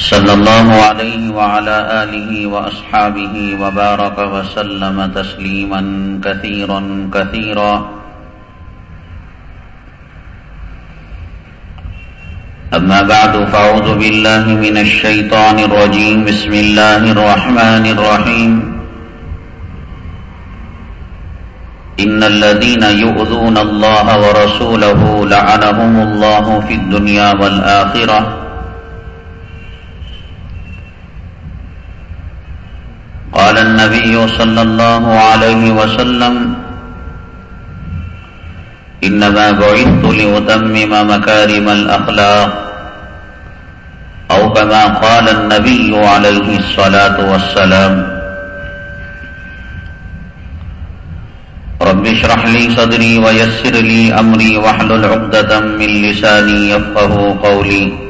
صلى الله عليه وعلى آله وأصحابه وبارك وسلم تسليما كثيرا كثيرا. أما بعد فأعوذ بالله من الشيطان الرجيم. بسم الله الرحمن الرحيم. إن الذين يؤذون الله ورسوله لعنهم الله في الدنيا والآخرة. قال النبي صلى الله عليه وسلم إنما بعثت لأتمم مكارم الأخلاق أو كما قال النبي عليه الصلاة والسلام. رب اشرح لي صدري ويسر لي أمري واحلل عقدة من لساني يفقه قولي.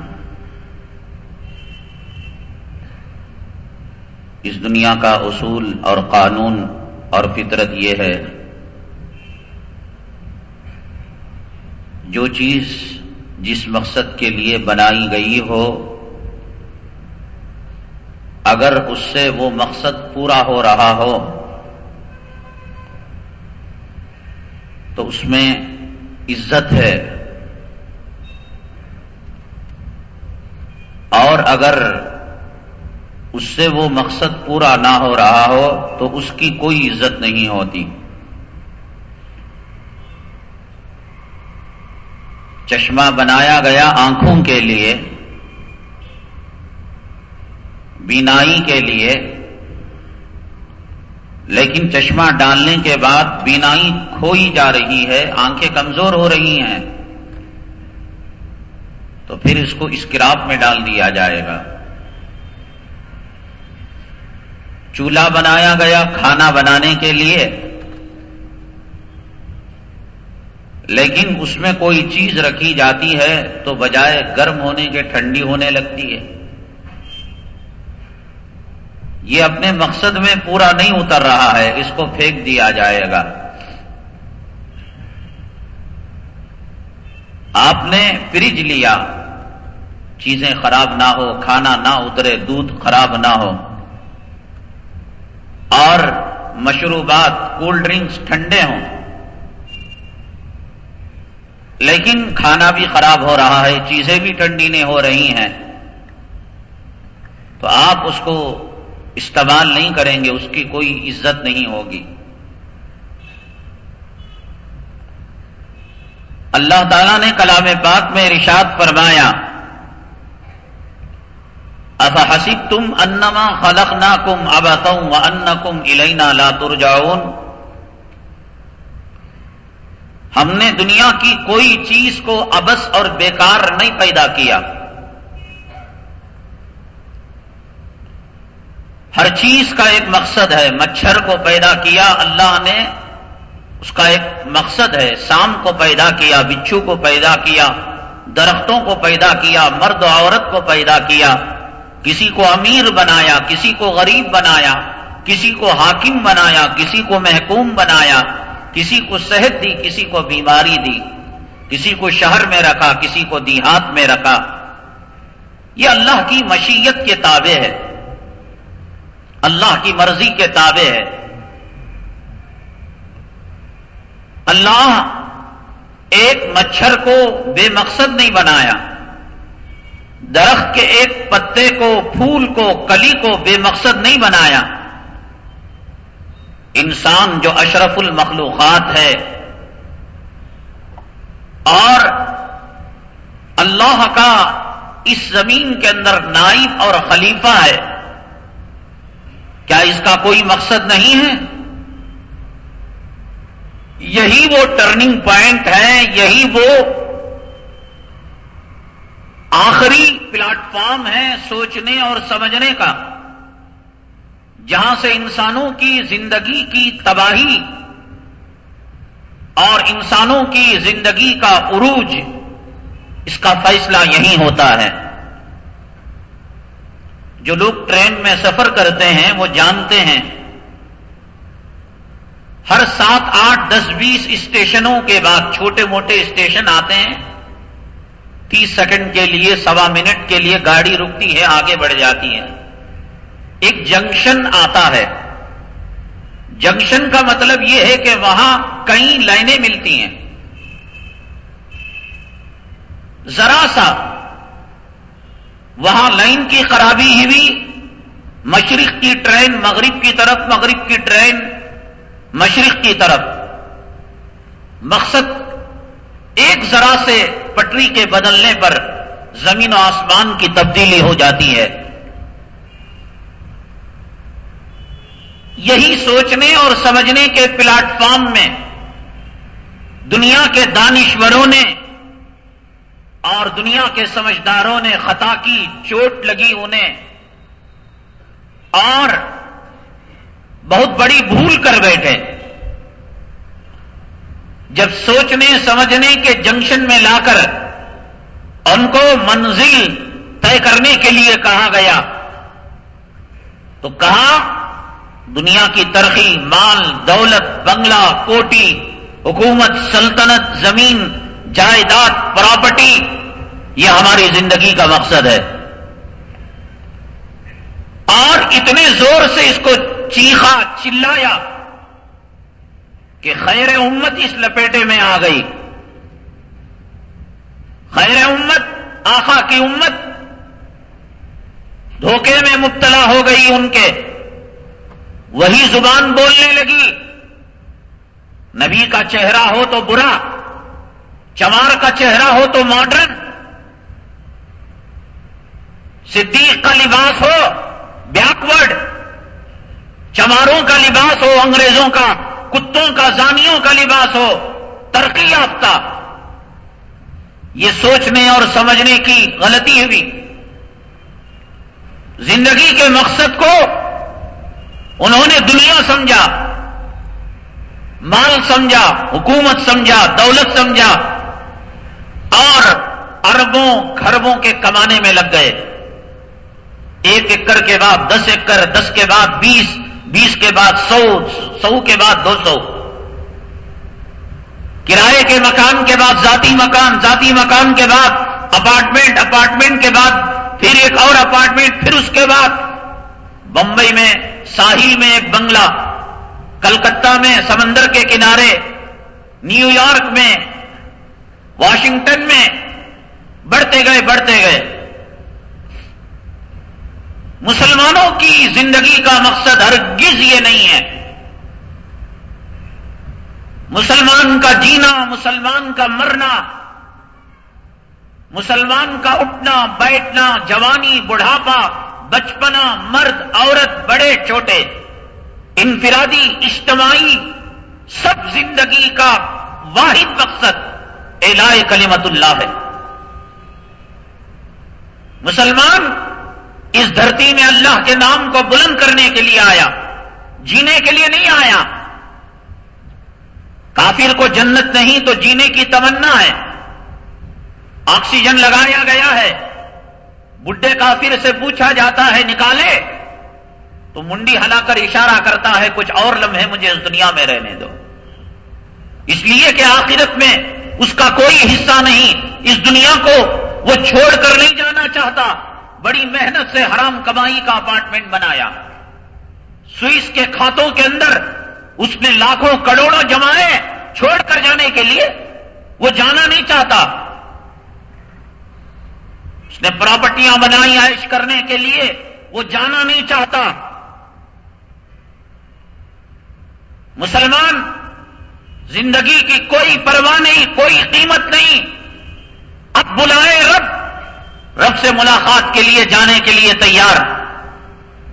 اس دنیا کا اصول اور قانون اور فطرت یہ ہے، جو چیز جس مقصد کے لیے بنائی گئی ہو، اگر اس سے وہ مقصد پورا ہو رہا ہو، تو اس میں عزت ہے۔ اور اگر اس سے وہ مقصد پورا نہ ہو رہا ہو تو اس کی کوئی عزت نہیں ہوتی۔ چشمہ بنایا گیا آنکھوں کے لیے، بینائی کے لیے، لیکن چشمہ ڈالنے کے بعد بینائی کھوئی جا رہی ہے، آنکھیں کمزور ہو رہی ہیں۔ تو پھر اس کو اسکراپ میں ڈال دیا جائے گا۔ چولہا بنایا گیا کھانا بنانے کے لیے۔ لیکن اس میں کوئی چیز رکھی جاتی ہے تو بجائے گرم ہونے کے ٹھنڈی ہونے لگتی ہے۔ یہ اپنے مقصد میں پورا نہیں اتر رہا ہے، اس کو پھینک دیا جائے گا۔ آپ نے فریج لیا، چیزیں خراب نہ ہو، کھانا نہ اترے، دودھ خراب نہ ہو۔ اور مشروبات کولڈ ڈرنکس ٹھنڈے ہوں۔ لیکن کھانا بھی خراب ہو رہا ہے، چیزیں بھی ٹھنڈی نہیں ہو رہی ہیں۔ تو آپ اس کو استعمال نہیں کریں گے، اس کی کوئی عزت نہیں ہوگی۔ اللہ تعالیٰ نے کلام پاک میں رشاد فرمایا اف حسب تم انما خلق نہ کم ابتم و ان کم الینا لاتر ہم نے دنیا کی کوئی چیز کو ابس اور بیکار نہیں پیدا کیا۔ ہر چیز کا ایک مقصد ہے، مچھر کو پیدا کیا، اللہ نے اس کا ایک مقصد ہے، سام کو پیدا کیا، بچھو کو پیدا کیا، درختوں کو پیدا کیا، مرد و عورت کو پیدا کیا۔ کسی کو امیر بنایا، کسی کو غریب بنایا، کسی کو حاکم بنایا، کسی کو محکوم بنایا، کسی کو صحت دی، کسی کو بیماری دی، کسی کو شہر میں رکھا، کسی کو دیہات میں رکھا۔ یہ اللہ کی مشیت کے تابع ہے۔ اللہ کی مرضی کے تابع ہے۔ اللہ ایک مچھر کو بے مقصد نہیں بنایا۔ درخت کے ایک پتے کو، پھول کو، کلی کو بے مقصد نہیں بنایا۔ انسان جو اشرف المخلوقات ہے۔ اور اللہ کا اس زمین کے اندر نائب اور خلیفہ ہے۔ کیا اس کا کوئی مقصد نہیں ہے؟ یہی وہ ٹرننگ پوائنٹ ہے، یہی وہ آخری پلیٹ فارم ہے سوچنے اور سمجھنے کا، جہاں سے انسانوں کی زندگی کی تباہی اور انسانوں کی زندگی کا عروج، اس کا فیصلہ یہی ہوتا ہے۔ جو لوگ ٹرین میں سفر کرتے ہیں، وہ جانتے ہیں، ہر سات، آٹھ، دس، بیس اسٹیشنوں کے بعد چھوٹے موٹے اسٹیشن آتے ہیں تیس سیکنڈ کے لیے، سوا منٹ کے لیے گاڑی رکتی ہے آگے بڑھ جاتی ہے ایک جنکشن آتا ہے۔ جنکشن کا مطلب یہ ہے کہ وہاں کئی لائنیں ملتی ہیں۔ ذرا سا وہاں لائن کی خرابی ہوئی۔ مشرق کی ٹرین مغرب کی طرف، مغرب کی ٹرین مشرق کی طرف۔ مقصد ایک ذرا سے پٹری کے بدلنے پر زمین و آسمان کی تبدیلی ہو جاتی ہے۔ یہی سوچنے اور سمجھنے کے پلیٹ فارم میں دنیا کے دانشوروں نے اور دنیا کے سمجھداروں نے خطا کی، چوٹ لگی انہیں۔ اور بہت بڑی بھول کر بیٹھے۔ جب سوچنے، سمجھنے کے جنکشن میں لا کر ان کو منزل طے کرنے کے لیے کہا گیا، تو کہا، دنیا کی ترقی، مال، دولت، بنگلہ، کوٹی، حکومت، سلطنت، زمین، جائیداد، پراپرٹی، یہ ہماری زندگی کا مقصد ہے۔ اور اتنے زور سے اس کو چیخا، چلایا۔ کہ خیر امت اس لپیٹے میں آ گئی۔ خیر امت آخا کی امت دھوکے میں مبتلا ہو گئی ان کے۔ وہی زبان بولنے لگی۔ نبی کا چہرہ ہو تو برا، چمار کا چہرہ ہو تو ماڈرن۔ صدیق کا لباس ہو بیکورڈ چماروں کا لباس ہو انگریزوں کا۔ کتوں کا زانیوں کا لباس ہو، ترقی یافتہ۔ یہ سوچنے اور سمجھنے کی غلطی ہوئی۔ زندگی کے مقصد کو انہوں نے دنیا سمجھا، مال سمجھا، حکومت سمجھا، دولت سمجھا، اور اربوں خربوں کے کمانے میں لگ گئے۔ ایک ایکڑ کے بعد دس ایکڑ، دس کے بعد بیس بیس کے بعد سو سو کے بعد دو سو۔ کرائے کے مکان کے بعد ذاتی مکان ذاتی مکان کے بعد اپارٹمنٹ اپارٹمنٹ کے بعد پھر ایک اور اپارٹمنٹ، پھر اس کے بعد۔ بمبئی میں، ساحل میں ایک بنگلہ۔ کلکتہ میں، سمندر کے کنارے۔ نیو یارک میں، واشنگٹن میں۔ بڑھتے گئے بڑھتے گئے۔ مسلمانوں کی زندگی کا مقصد ہرگز یہ نہیں ہے۔ مسلمان کا جینا، مسلمان کا مرنا، مسلمان کا اٹھنا، بیٹھنا، جوانی، بڑھاپا، بچپنا، مرد، عورت، بڑے، چھوٹے، انفرادی، اجتماعی، سب زندگی کا واحد مقصد الہ کلمت اللہ ہے۔ مسلمان اس دھرتی میں اللہ کے نام کو بلند کرنے کے لیے آیا، جینے کے لیے نہیں آیا۔ کافر کو جنت نہیں تو جینے کی تمنا ہے۔ آکسیجن لگایا گیا ہے۔ بڈھے کافر سے پوچھا جاتا ہے، نکالے۔ تو منڈی ہلا کر اشارہ کرتا ہے، کچھ اور لمحے مجھے اس دنیا میں رہنے دو۔ اس لیے کہ آخرت میں اس کا کوئی حصہ نہیں، اس دنیا کو وہ چھوڑ کر نہیں جانا چاہتا۔ بڑی محنت سے حرام کمائی کا اپارٹمنٹ بنایا۔ سوئس کے کھاتوں کے اندر اس نے لاکھوں کروڑوں جمائے چھوڑ کر جانے کے لیے وہ جانا نہیں چاہتا۔ اس نے پراپرٹیاں بنائی عائش کرنے کے لیے وہ جانا نہیں چاہتا۔ مسلمان، زندگی کی کوئی پرواہ نہیں، کوئی قیمت نہیں۔ اب بلائے رب رب سے ملاقات کے لیے جانے کے لیے تیار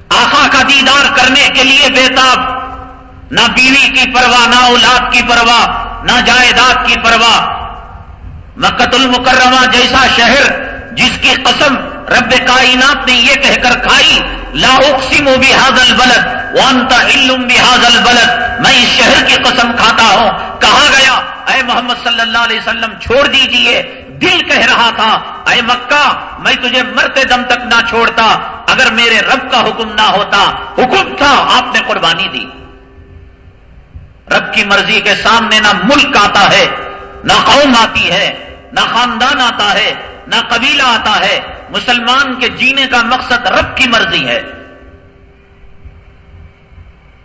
آخا کا دیدار کرنے کے لیے بےتاب، نہ بیوی کی پرواہ، نہ اولاد کی پرواہ، نہ جائیداد کی پرواہ۔ مکت المکرمہ جیسا شہر جس کی قسم رب کائنات نے یہ کہہ کر کھائی، لا اقسم بهذا البلد وانت علم بهذا البلد۔ میں اس شہر کی قسم کھاتا ہوں۔ کہا گیا؟ اے محمد صلی اللہ علیہ وسلم، چھوڑ دیجیے۔ دل کہہ رہا تھا، اے مکہ، میں تجھے مرتے دم تک نہ چھوڑتا، اگر میرے رب کا حکم نہ ہوتا۔ حکم تھا، آپ نے قربانی دی۔ رب کی مرضی کے سامنے نہ ملک آتا ہے، نہ قوم آتی ہے، نہ خاندان آتا ہے، نہ قبیلہ آتا ہے۔ مسلمان کے جینے کا مقصد رب کی مرضی ہے۔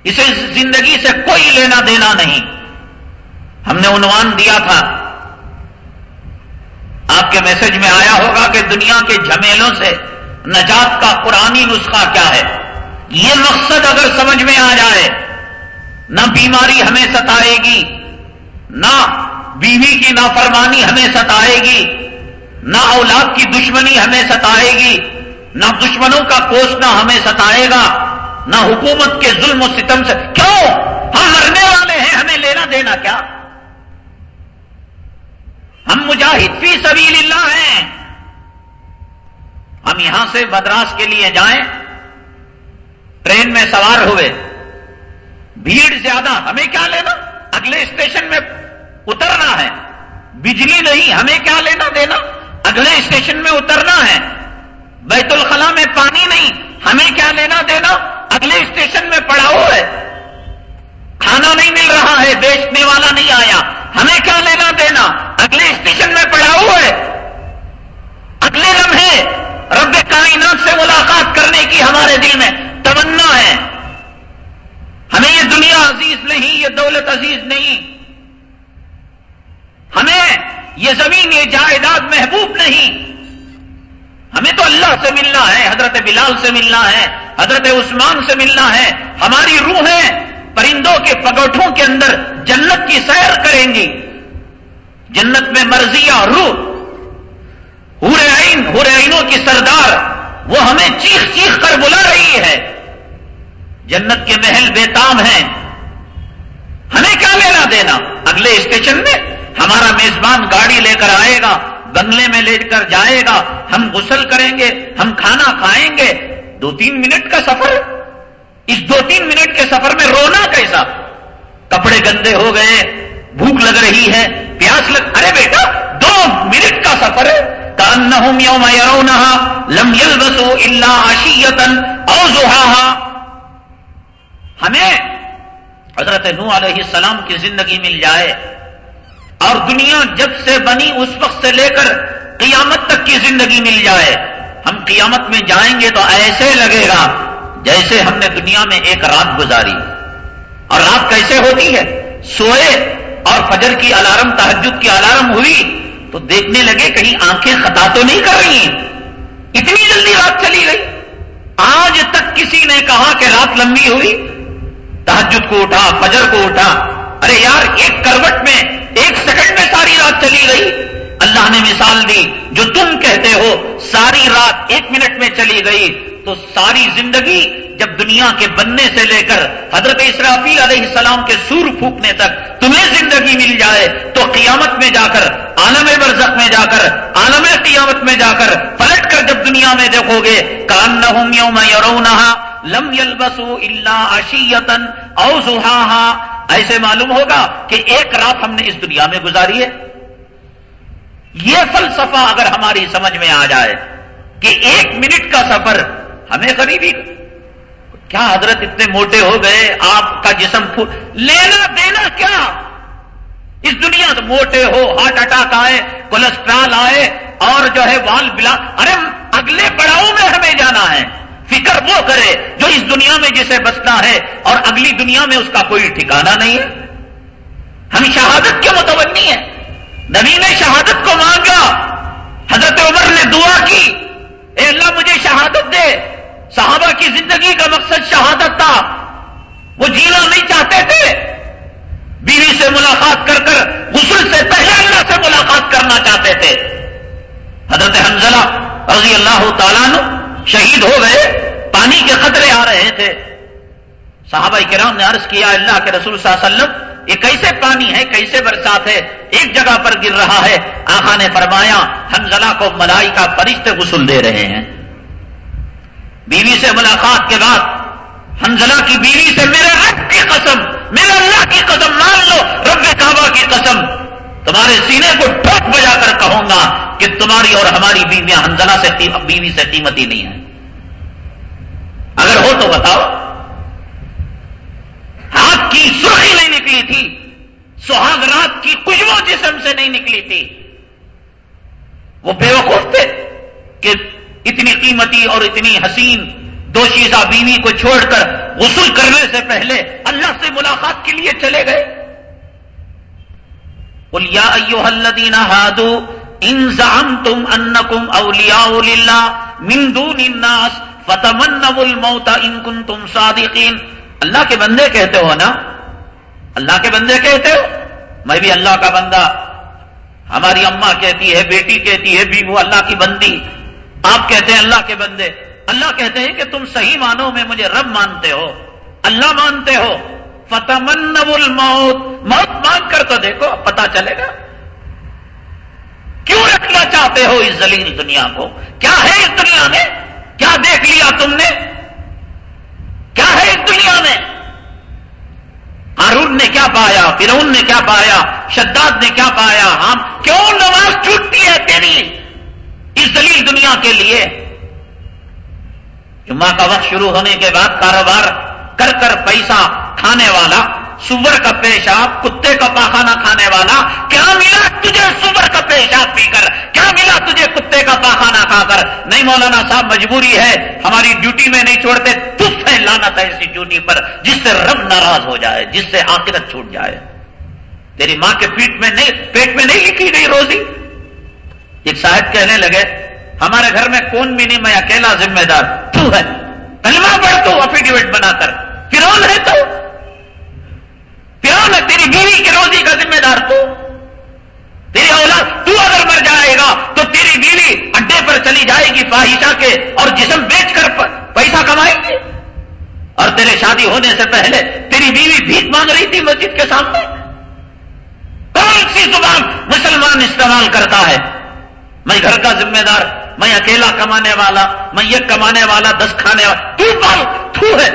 اسے زندگی سے کوئی لینا دینا نہیں۔ ہم نے عنوان دیا تھا۔ آپ کے میسج میں آیا ہوگا کہ دنیا کے جھمیلوں سے نجات کا قرآنی نسخہ کیا ہے۔ یہ مقصد اگر سمجھ میں آ جائے، نہ بیماری ہمیں ستائے گی، نہ بیوی کی نافرمانی ہمیں ستائے گی، نہ اولاد کی دشمنی ہمیں ستائے گی، نہ دشمنوں کا کوسنا ہمیں ستائے گا، نہ حکومت کے ظلم و ستم سے۔ کیوں؟ ہم مرنے والے ہیں، ہمیں لینا دینا کیا؟ ہم مجاہد فی سبیل اللہ ہیں۔ ہم یہاں سے مدراس کے لیے جائیں۔ ٹرین میں سوار ہوئے۔ بھیڑ زیادہ، ہمیں کیا لینا؟ اگلے اسٹیشن میں اترنا ہے۔ بجلی نہیں، ہمیں کیا لینا دینا؟ اگلے اسٹیشن میں اترنا ہے۔ بیت الخلا میں پانی نہیں، ہمیں کیا لینا دینا؟ اگلے اسٹیشن میں پڑاؤ ہے۔ کھانا نہیں مل رہا ہے، بیچنے والا نہیں آیا۔ ہمیں کیا لینا دینا؟ اگلے اسٹیشن میں پڑاؤ ہے۔ اگلے لمحے رب کائنات سے ملاقات کرنے کی ہمارے دل میں تمنا ہے۔ ہمیں یہ دنیا عزیز نہیں، یہ دولت عزیز نہیں۔ ہمیں یہ زمین، یہ جائیداد محبوب نہیں۔ ہمیں تو اللہ سے ملنا ہے، حضرت بلال سے ملنا ہے، حضرت عثمان سے ملنا ہے۔ ہماری روحیں پرندوں کے پگوٹھوں کے اندر جنت کی سیر کریں گی۔ جنت میں مرضیہ روح۔ عین عینوں کی سردار۔ وہ ہمیں چیخ چیخ کر بلا رہی ہے۔ جنت کے محل بےتام ہیں۔ ہمیں کیا لینا دینا؟ اگلے اسٹیشن میں ہمارا میزبان گاڑی لے کر آئے گا، بنگلے میں لے کر جائے گا۔ ہم غسل کریں گے، ہم کھانا کھائیں گے۔ دو تین منٹ کا سفر۔ اس دو تین منٹ کے سفر میں رونا کیسا؟ کپڑے گندے ہو گئے، بھوک لگ رہی ہے، پیاس لگ ارے بیٹا، دو منٹ کا سفر ہے۔ کان یوم یرونہ لم یلبسو الا عشیتا او زہاہا ہمیں حضرت نو علیہ السلام کی زندگی مل جائے۔ اور دنیا جب سے بنی، اس وقت سے لے کر قیامت تک کی زندگی مل جائے۔ ہم قیامت میں جائیں گے تو ایسے لگے گا جیسے ہم نے دنیا میں ایک رات گزاری۔ اور رات کیسے ہوتی ہے؟ سوئے اور فجر کی الارم تحجد کی الارم ہوئی تو دیکھنے لگے کہیں آنکھیں خطا تو نہیں کر رہی اتنی جلدی رات چلی گئی۔ آج تک کسی نے کہا کہ رات لمبی ہوئی۔ تحجد کو اٹھا، فجر کو اٹھا۔ ارے یار، ایک کروٹ میں، ایک سیکنڈ میں ساری رات چلی گئی۔ اللہ نے مثال دی، جو تم کہتے ہو، ساری رات ایک منٹ میں چلی گئی۔ تو ساری زندگی جب دنیا کے بننے سے لے کر حضرت اسرافی علیہ السلام کے سور پھونکنے تک تمہیں زندگی مل جائے، تو قیامت میں جا کر، عالم برزخ میں جا کر، عالم قیامت میں جا کر پلٹ کر جب دنیا میں دیکھو گے کان نہ میں لم یلبسو اللہ اشیتن او زہاہا۔ ایسے معلوم ہوگا کہ ایک رات ہم نے اس دنیا میں گزاری ہے۔ یہ فلسفہ اگر ہماری سمجھ میں آ جائے کہ ایک منٹ کا سفر ہمیں غریبی کیا حضرت اتنے موٹے ہو گئے؟ آپ کا جسم پھول لینا دینا کیا؟ اس دنیا سے موٹے ہو، ہارٹ اٹیک آئے، کولسٹرال آئے، اور جو ہے وال بلا ارے، اگلے پڑاؤ میں ہمیں جانا ہے۔ فکر وہ کرے جو اس دنیا میں جسے بسنا ہے، اور اگلی دنیا میں اس کا کوئی ٹھکانا نہیں ہے۔ ہم شہادت کے متونی ہیں۔ نبی نے شہادت کو مانگا۔ حضرت عمر نے دعا کی، اے اللہ مجھے شہادت دے۔ صحابہ کی زندگی کا مقصد شہادت تھا۔ وہ جینا نہیں چاہتے تھے۔ بیوی سے ملاقات کر کر، غسل سے پہلے اللہ سے ملاقات کرنا چاہتے تھے۔ حضرت حنزلہ رضی اللہ تعالیٰ شہید ہو گئے، پانی کے خطرے آ رہے تھے۔ صحابہ کرام نے عرض کیا، اللہ کے رسول صلی اللہ علیہ وسلم، یہ کیسے پانی ہے، کیسے برسات ہے؟ ایک جگہ پر گر رہا ہے۔ آخا نے فرمایا حنزلہ کو ملائی کا فرشتے غسل دے رہے ہیں۔ بیوی سے ملاقات کے بعد حنزلہ کی بیوی سے میرے رب کی قسم، میرے اللہ کی قسم مان لو، رب کعبہ کی قسم۔ تمہارے سینے کو ٹھوک بجا کر کہوں گا کہ تمہاری اور ہماری بیویاں حنزلہ سے بیوی سے قیمتی نہیں ہیں اگر ہو تو بتاؤ، ہاتھ کی سرخی نہیں نکلی تھی، سہاگ رات کی کشبو جسم سے نہیں نکلی تھی۔ وہ بے وقوف تھے کہ اتنی قیمتی اور اتنی حسین دو شیزہ بیوی کو چھوڑ کر غسل کرنے سے پہلے اللہ سے ملاقات کے لیے چلے گئے۔ الدین ہادو انسان تم ان کم اولیا مندو ناس فتمن الموتا ان کن تم صادقین۔ اللہ کے بندے کہتے ہو نا؟ اللہ کے بندے کہتے ہو؟ میں بھی اللہ کا بندہ۔ ہماری اماں کہتی ہے، بیٹی کہتی ہے بھی وہ اللہ کی بندی۔ آپ کہتے ہیں اللہ کے بندے، اللہ کہتے ہیں کہ تم صحیح مانو میں مجھے رب مانتے ہو، اللہ مانتے ہو۔ فتمن الموت، موت مان کر تو دیکھو پتا چلے گا۔ کیوں رکھنا چاہتے ہو اس زلیل دنیا کو؟ کیا ہے اس دنیا میں؟ کیا دیکھ لیا تم نے؟ کیا ہے اس دنیا میں؟ قارون نے کیا پایا؟ فرون نے کیا پایا؟ شداد نے کیا پایا؟ ہم کیوں نماز چھوٹتی ہے تیری؟ اس دلیل دنیا کے لیے جمعہ کا وقت شروع ہونے کے بعد کاروبار کر کر پیسہ کھانے والا، سور کا پیشاب، کتے کا پاخانہ کھانے والا، کیا ملا تجھے سور کا پیشاب پی کر؟ کیا ملا تجھے کتے کا پاخانہ کھا کر؟ نہیں مولانا صاحب، مجبوری ہے، ہماری ڈیوٹی میں نہیں چھوڑتے تف ہے لانا تھا ایسی ڈیوٹی پر، جس سے رب ناراض ہو جائے، جس سے آخرت چھوٹ جائے۔ تیری ماں کے پیٹ میں نہیں، پیٹ میں نہیں لکھی گئی روزی؟ ایک صاحب کہنے لگے، ہمارے گھر میں کون بھی نہیں میں اکیلا ذمہ دار؟ تو ہے۔ کلمہ پڑھ تو افیڈیوٹ بنا کر فرون ہے تو۔ فرون ہے، تیری بیوی کی روزی کا ذمہ دار تو۔ تیری اولاد تو اگر مر جائے گا، تو تیری بیوی اڈے پر چلی جائے گی فاہشہ کے اور جسم بیچ کر پیسہ کمائے گی۔ اور تیرے شادی ہونے سے پہلے تیری بیوی بھیک مانگ رہی تھی مسجد کے سامنے۔ کون سی زبان مسلمان استعمال کرتا ہے؟ میں گھر کا ذمہ دار، میں اکیلا کمانے والا، میں یہ کمانے والا دس کھانے والا۔ تو پال تو ہے۔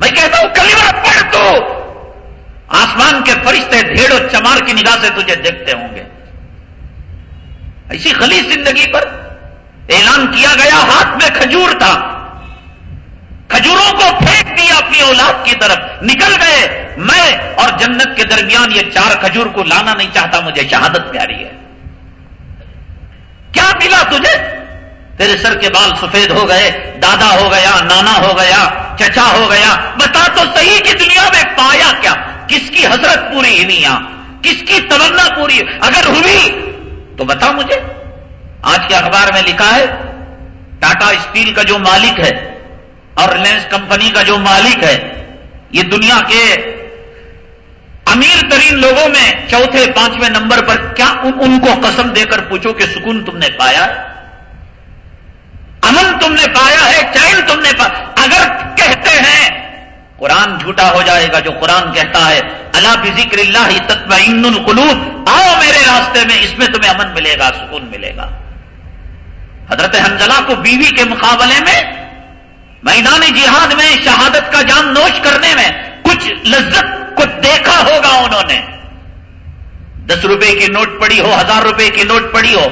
میں کہتا ہوں کلمہ پڑھ تو۔ آسمان کے فرشتے ڈھیڑ و چمار کی نگاہ سے تجھے دیکھتے ہوں گے۔ ایسی خلی زندگی پر اعلان کیا گیا، ہاتھ میں کھجور تھا۔ کھجوروں کو پھینک دیا اپنی اولاد کی طرف۔ نکل گئے۔ میں اور جنت کے درمیان یہ چار کھجور کو لانا نہیں چاہتا، مجھے شہادت پیاری ہے۔ کیا ملا تجھے؟ تیرے سر کے بال سفید ہو گئے، دادا ہو گیا، نانا ہو گیا، چچا ہو گیا۔ بتا تو صحیح کی دنیا میں پایا کیا؟ کس کی حضرت پوری ہوئی یہاں کس کی تمنا پوری؟ اگر ہوئی تو بتا مجھے۔ آج کے اخبار میں لکھا ہے، ٹاٹا اسٹیل کا جو مالک ہے اور ریلائنس کمپنی کا جو مالک ہے، یہ دنیا کے امیر ترین لوگوں میں چوتھے پانچویں نمبر پر کیا ان کو قسم دے کر پوچھو کہ سکون تم نے پایا امن تم نے پایا ہے؟ چین تم نے پایا اگر کہتے ہیں، قرآن جھوٹا ہو جائے گا جو قرآن کہتا ہے، اللہ بھی ذکر اللہ تطمئن القلوب، آؤ میرے راستے میں، اس میں تمہیں امن ملے گا، سکون ملے گا۔ حضرت حنزلہ کو بیوی کے مقابلے میں، میدان جہاد میں شہادت کا جام نوش کرنے میں کچھ لذت کو دیکھا ہوگا انہوں نے۔ دس روپے کی نوٹ پڑی ہو، ہزار روپے کی نوٹ پڑی ہو۔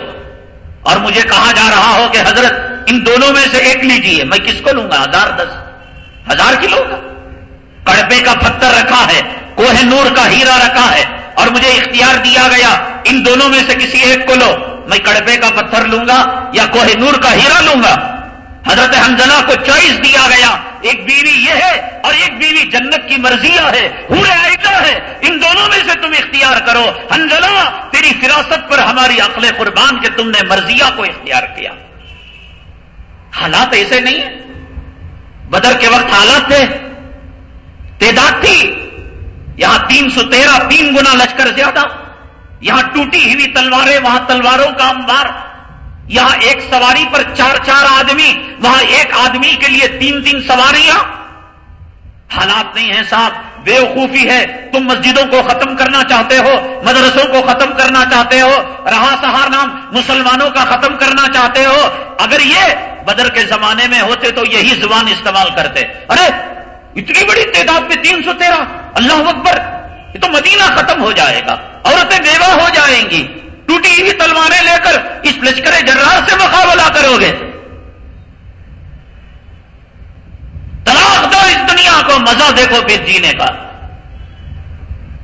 اور مجھے کہا جا رہا ہو کہ حضرت، ان دونوں میں سے ایک لیجیے میں کس کو لوں گا؟ ہزار دس۔ ہزار کی لوں گا کڑپے کا پتھر رکھا ہے، کوہ نور کا ہیرا رکھا ہے۔ اور مجھے اختیار دیا گیا، ان دونوں میں سے کسی ایک کو لو۔ میں کڑپے کا پتھر لوں گا یا کوہ نور کا ہیرا لوں گا؟ حضرت حنزلہ کو چوائس دیا گیا، ایک بیوی یہ ہے اور ایک بیوی جنت کی مرضیہ ہے ایسا ہے، ان دونوں میں سے تم اختیار کرو۔ حنزلہ تیری فراست پر ہماری عقل قربان کے تم نے مرضیہ کو اختیار کیا۔ حالات ایسے نہیں ہیں۔ بدر کے وقت حالات تھے۔ تعداد تھی۔ یہاں تین سو تیرہ، تین گنا لشکر زیادہ۔ یہاں ٹوٹی ہوئی تلواریں، وہاں تلواروں کا انبار یہاں ایک سواری پر چار چار آدمی، وہاں ایک آدمی کے لیے تین تین سواریاں۔ حالات نہیں ہیں صاحب بے وقوفی ہے۔ تم مسجدوں کو ختم کرنا چاہتے ہو، مدرسوں کو ختم کرنا چاہتے ہو، رہا سہار نام مسلمانوں کا ختم کرنا چاہتے ہو۔ اگر یہ بدر کے زمانے میں ہوتے تو یہی زبان استعمال کرتے۔ ارے، اتنی بڑی تعداد میں تین سو تیرہ، اللہ اکبر، یہ تو مدینہ ختم ہو جائے گا، عورتیں بیوہ ہو جائیں گی۔ ٹوٹی ہوئی تلواریں لے کر اس لشکر جرار سے مقابلہ کرو گے۔ طلاق دو اس دنیا کو، مزہ دیکھو پھر جینے کا۔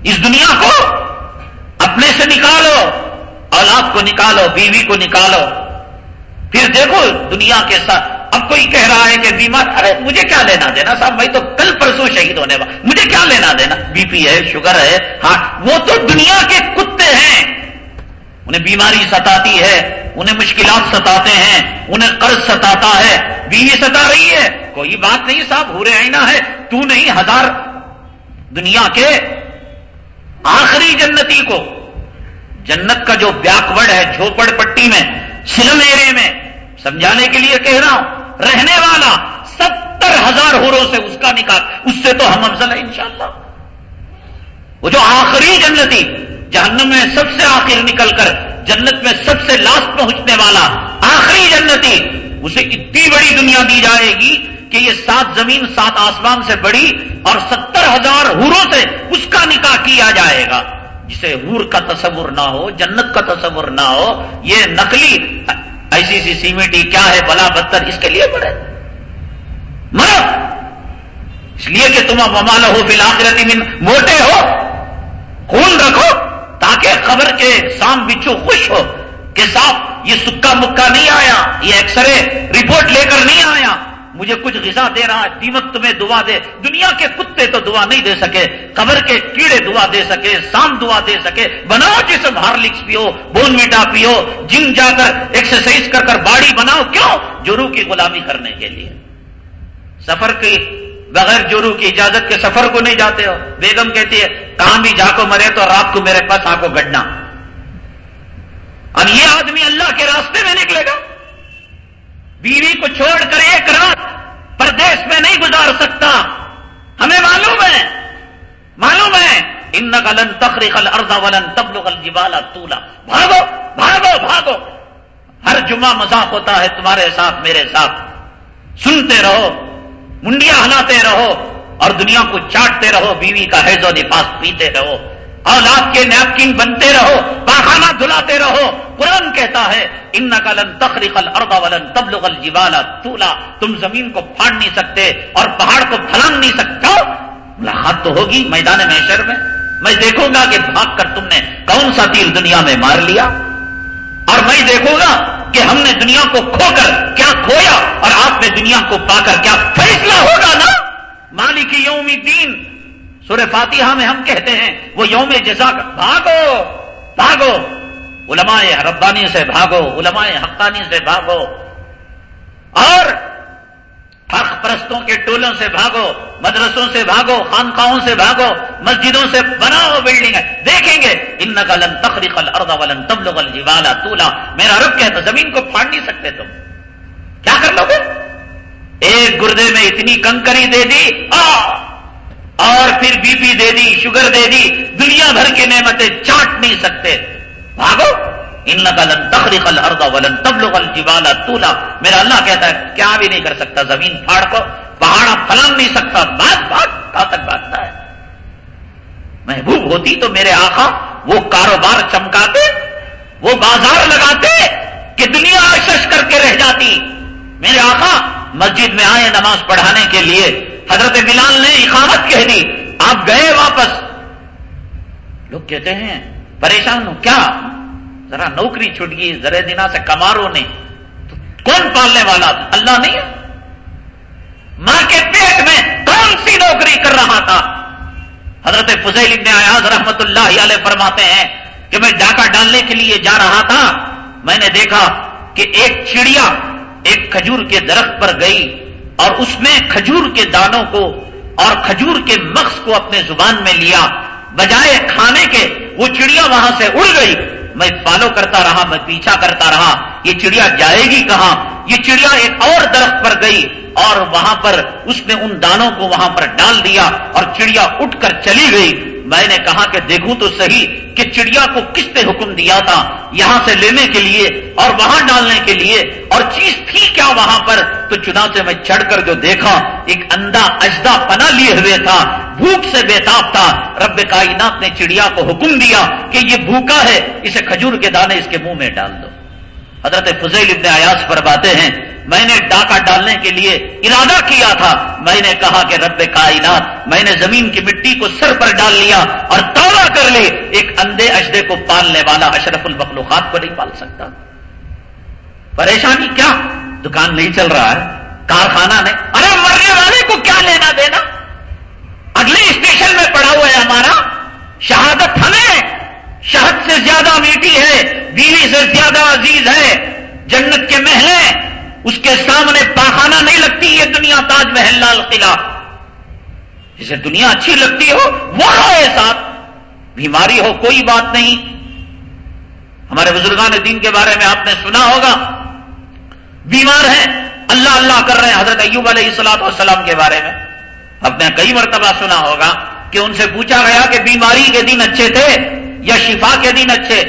اس دنیا کو اپنے سے نکالو، اولاد کو نکالو، بیوی کو نکالو۔ پھر دیکھو دنیا کے ساتھ۔ اب کوئی کہہ رہا ہے کہ بیمار، ارے مجھے کیا لینا دینا صاحب؟ بھائی تو کل پرسوں شہید ہونے والا مجھے کیا لینا دینا؟ بی پی ہے، شوگر ہے، ہارٹ، وہ تو دنیا کے کتے ہیں۔ انہیں بیماری ستاتی ہے، انہیں مشکلات ستاتے ہیں، انہیں قرض ستاتا ہے، بیوی ستا رہی ہے۔ کوئی بات نہیں صاحب ہو آئینہ ہے، تو نہیں ہزار دنیا کے آخری جنتی کو۔ جنت کا جو بیکورڈ ہے، جھوپڑ پٹی میں سلم ایرے میں، سمجھانے کے لیے کہہ رہا ہوں، رہنے والا ستر ہزار ہوروں سے اس کا نکال اس سے تو ہم افضل ہے انشاءاللہ۔ وہ جو آخری جنتی جہنم میں سب سے آخر نکل کر جنت میں سب سے لاسٹ پہنچنے والا آخری جنتی، اسے اتنی بڑی دنیا دی جائے گی کہ یہ سات زمین سات آسمان سے بڑی اور ستر ہزار ہوروں سے اس کا نکاح کیا جائے گا۔ جسے ہور کا تصور نہ ہو، جنت کا تصور نہ ہو، یہ نقلی ایسی سی سیمیٹی کیا ہے، بلا بدتر اس کے لیے بڑے مرو۔ اس لیے کہ تم اب ممال ہو بلاخرتی من موٹے ہو، خون رکھو۔ تاکہ خبر کے سام بچو خوش ہو کہ صاحب یہ سکا مکا نہیں آیا، یہ ایکس رے رپورٹ لے کر نہیں آیا۔ مجھے کچھ غذا دے رہا ہے دیمک تمہیں دعا دے۔ دنیا کے کتے تو دعا نہیں دے سکے قبر کے کیڑے دعا دے سکے، سام دعا دے سکے۔ بناؤ جسم ہارلکس پیو، بون میٹا پیو جم جا کر ایکسرسائز کر کر باڑی بناؤ۔ کیوں؟ جورو کی غلامی کرنے کے لیے۔ سفر کی بغیر جورو کی اجازت کے سفر کو نہیں جاتے ہو۔ بیگم کہتی ہے، کہاں بھی جا کو مرے تو رات کو میرے پاس آ کو گڈنا۔ اور یہ آدمی اللہ کے راستے میں نکلے گا۔ بیوی کو چھوڑ کر ایک رات پردیش میں نہیں گزار سکتا۔ ہمیں معلوم ہے معلوم ہے۔ ان نقلن تخری خل ولن تبل خل جیوالا تولا بھاگو بھاگو بھاگو۔ ہر جمعہ مذاق ہوتا ہے تمہارے ساتھ، میرے ساتھ۔ سنتے رہو۔ منڈیاں ہلاتے رہو اور دنیا کو چاٹتے رہو، بیوی کا حیض و نفاس پیتے رہو۔ اولاد کے نیپکن بنتے رہو پاخانہ دھلاتے رہو۔ قرآن کہتا ہے ان نقلن تخری خل اردا ولن تبل خل جیوالا تولا تم زمین کو پھاڑ نہیں سکتے اور پہاڑ کو پھلانگ نہیں سکتے ملاقات تو ہوگی میدان محشر میں۔ میں دیکھوں گا کہ بھاگ کر تم نے کون سا تیر دنیا میں مار لیا۔ اور میں دیکھوں گا کہ ہم نے دنیا کو کھو کر کیا کھویا اور آپ نے دنیا کو پا کر کیا فیصلہ ہوگا نا؟ مالک یوم الدین، سورہ فاتحہ میں ہم کہتے ہیں، وہ یوم جزا کا بھاگو بھاگو۔ علماء ربانی سے بھاگو، علماء حقانی سے بھاگو۔ اور حق پرستوں کے ٹولوں سے بھاگو، مدرسوں سے بھاگو، خانقاہوں سے بھاگو، مسجدوں سے بناؤ بلڈنگ دیکھیں گے ان نقلن تخریق الردا ولن تبلغ الجبال تولا میرا رب کہتا زمین کو پھاڑ نہیں سکتے تم۔ کیا کر لو گے؟ ایک گردے میں اتنی کنکری دے دی اور پھر بی پی دے دی، شوگر دے دی، دنیا بھر کی نعمتیں چاٹ نہیں سکتے۔ بھاگو۔ ان لن تخریق الردا ولن تبلغ الجبال تولا میرا اللہ کہتا ہے، کیا بھی نہیں کر سکتا، زمین پھاڑ کو، پہاڑا پھلن نہیں سکتا۔ بات بات، کہاں تک باتتا ہے؟ محبوب ہوتی تو میرے آقا وہ کاروبار چمکاتے، وہ بازار لگاتے، کہ دنیا آشش کر کے رہ جاتی۔ میرے آقا، مسجد میں آئے نماز پڑھانے کے لیے، حضرت بلال نے اقامت کہہ دی، آپ گئے واپس۔ لوگ کہتے ہیں، پریشان ہو کیا؟ ذرا نوکری چھٹ گئی ذرا دن سے کمارو نے تو کون پالنے والا؟ تھا اللہ نہیں ماں کے پیٹ میں کون سی نوکری کر رہا تھا؟ حضرت فضیل ابن آیاز رحمت اللہ علیہ فرماتے ہیں کہ میں ڈاکہ ڈالنے کے لیے جا رہا تھا۔ میں نے دیکھا کہ ایک چڑیا ایک کھجور کے درخت پر گئی اور اس نے کھجور کے دانوں کو اور کھجور کے مغز کو اپنے زبان میں لیا۔ بجائے کھانے کے وہ چڑیا وہاں سے اڑ گئی۔ میں فالو کرتا رہا، میں پیچھا کرتا رہا، یہ چڑیا جائے گی کہاں؟ یہ چڑیا ایک اور درخت پر گئی اور وہاں پر اس نے ان دانوں کو وہاں پر ڈال دیا اور چڑیا اٹھ کر چلی گئی۔ میں نے کہا کہ دیکھوں تو صحیح کہ چڑیا کو کس نے حکم دیا تھا یہاں سے لینے کے لیے اور وہاں ڈالنے کے لیے اور چیز تھی کیا وہاں پر؟ تو چنا سے میں چڑھ کر جو دیکھا، ایک اندھا اجدا پنا لیے ہوئے تھا، بھوک سے بےتاب تھا۔ رب کائنات نے چڑیا کو حکم دیا کہ یہ بھوکا ہے، اسے کھجور کے دانے اس کے منہ میں ڈال دو۔ حضرت فضیل ابن آیاس پر باتیں ہیں، میں نے ڈاکہ ڈالنے کے لیے ارادہ کیا تھا۔ میں نے کہا کہ رب کائنات، میں نے زمین کی مٹی کو سر پر ڈال لیا اور توڑا کر لی ایک اندھے اجدے کو پالنے والا اشرف المخلوقات کو نہیں پال سکتا۔ پریشانی کیا؟ دکان نہیں چل رہا ہے۔ کارخانہ نہیں ارے مرنے والے کو کیا لینا دینا؟ اگلے اسٹیشن میں پڑا ہوا ہے ہمارا۔ شہادت ہمیں شہد سے زیادہ میٹھی ہے، بیوی سے زیادہ عزیز ہے، جنت کے محل اس کے سامنے پاخانہ نہیں لگتی، یہ دنیا تاج محل لال قلعہ۔ جسے دنیا اچھی لگتی ہو، وہ ہے ساتھ بیماری ہو، کوئی بات نہیں۔ ہمارے بزرگان دین کے بارے میں آپ نے سنا ہوگا۔ بیمار ہیں، اللہ اللہ کر رہے ہیں، حضرت ایوب علیہ السلاط والسلام کے بارے میں۔ آپ نے کئی مرتبہ سنا ہوگا کہ ان سے پوچھا گیا کہ بیماری کے دن اچھے تھے۔ یا شفا کے دن اچھے۔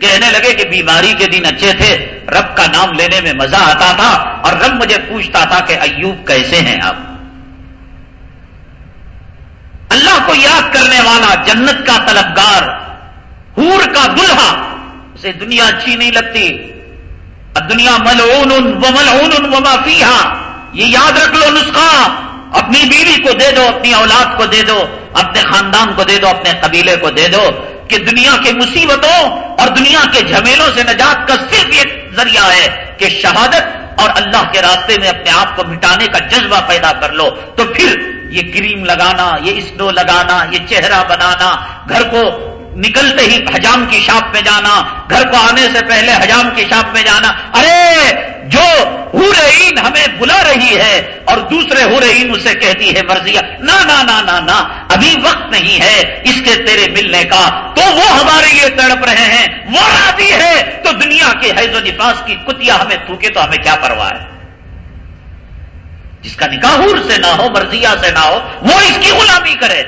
کہنے لگے کہ بیماری کے دن اچھے تھے۔ رب کا نام لینے میں مزہ آتا تھا اور رب مجھے پوچھتا تھا کہ ایوب کیسے ہیں آپ؟ اللہ کو یاد کرنے والا جنت کا طلبگار ہور کا دلہا، اسے دنیا اچھی نہیں لگتی۔ دنیا ملعون و ملعون و فیہا۔ یہ یاد رکھ لو نسخہ۔ اپنی بیوی کو دے دو، اپنی اولاد کو دے دو، اپنے خاندان کو دے دو، اپنے قبیلے کو دے دو۔ کہ دنیا کے مصیبتوں اور دنیا کے جھمیلوں سے نجات کا صرف ایک ذریعہ ہے کہ شہادت اور اللہ کے راستے میں اپنے آپ کو مٹانے کا جذبہ پیدا کر لو۔ تو پھر یہ کریم لگانا، یہ اسنو لگانا، یہ چہرہ بنانا، گھر کو نکلتے ہی حجام کی شاپ میں جانا، گھر کو آنے سے پہلے حجام کی شاپ میں جانا۔ ارے! جو ہورعین ہمیں بلا رہی ہے اور دوسرے ہورعین اسے کہتی ہے مرضیہ نہ نہ نہ نہ ابھی وقت نہیں ہے اس کے تیرے ملنے کا۔ تو وہ ہمارے لیے تڑپ رہے ہیں، وہ راضی ہے۔ تو دنیا کے حیض و نفاس کی کتیا ہمیں تھوکے تو ہمیں کیا پرواہ ہے؟ جس کا نکاح ہور سے نہ ہو، مرضیہ سے نہ ہو، وہ اس کی غلامی کرے۔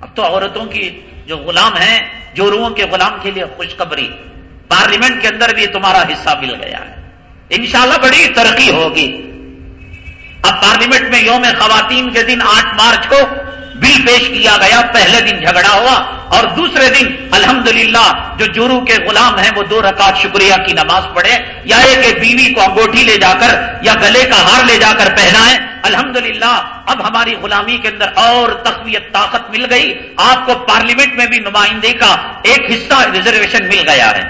اب تو عورتوں کی جو غلام ہیں جو روحوں کے غلام کے لیے خوشخبری۔ پارلیمنٹ کے اندر بھی تمہارا حصہ مل گیا ہے۔ انشاءاللہ بڑی ترقی ہوگی۔ اب پارلیمنٹ میں یوم خواتین کے دن آٹھ مارچ کو بل پیش کیا گیا، پہلے دن جھگڑا ہوا اور دوسرے دن الحمدللہ جو جورو کے غلام ہیں وہ دو رکعت شکریہ کی نماز پڑھے، یا ایک بیوی کو انگوٹھی لے جا کر یا گلے کا ہار لے جا کر پہنائے الحمدللہ اب ہماری غلامی کے اندر اور تقویت، طاقت مل گئی۔ آپ کو پارلیمنٹ میں بھی نمائندے کا ایک حصہ ریزرویشن مل گیا ہے۔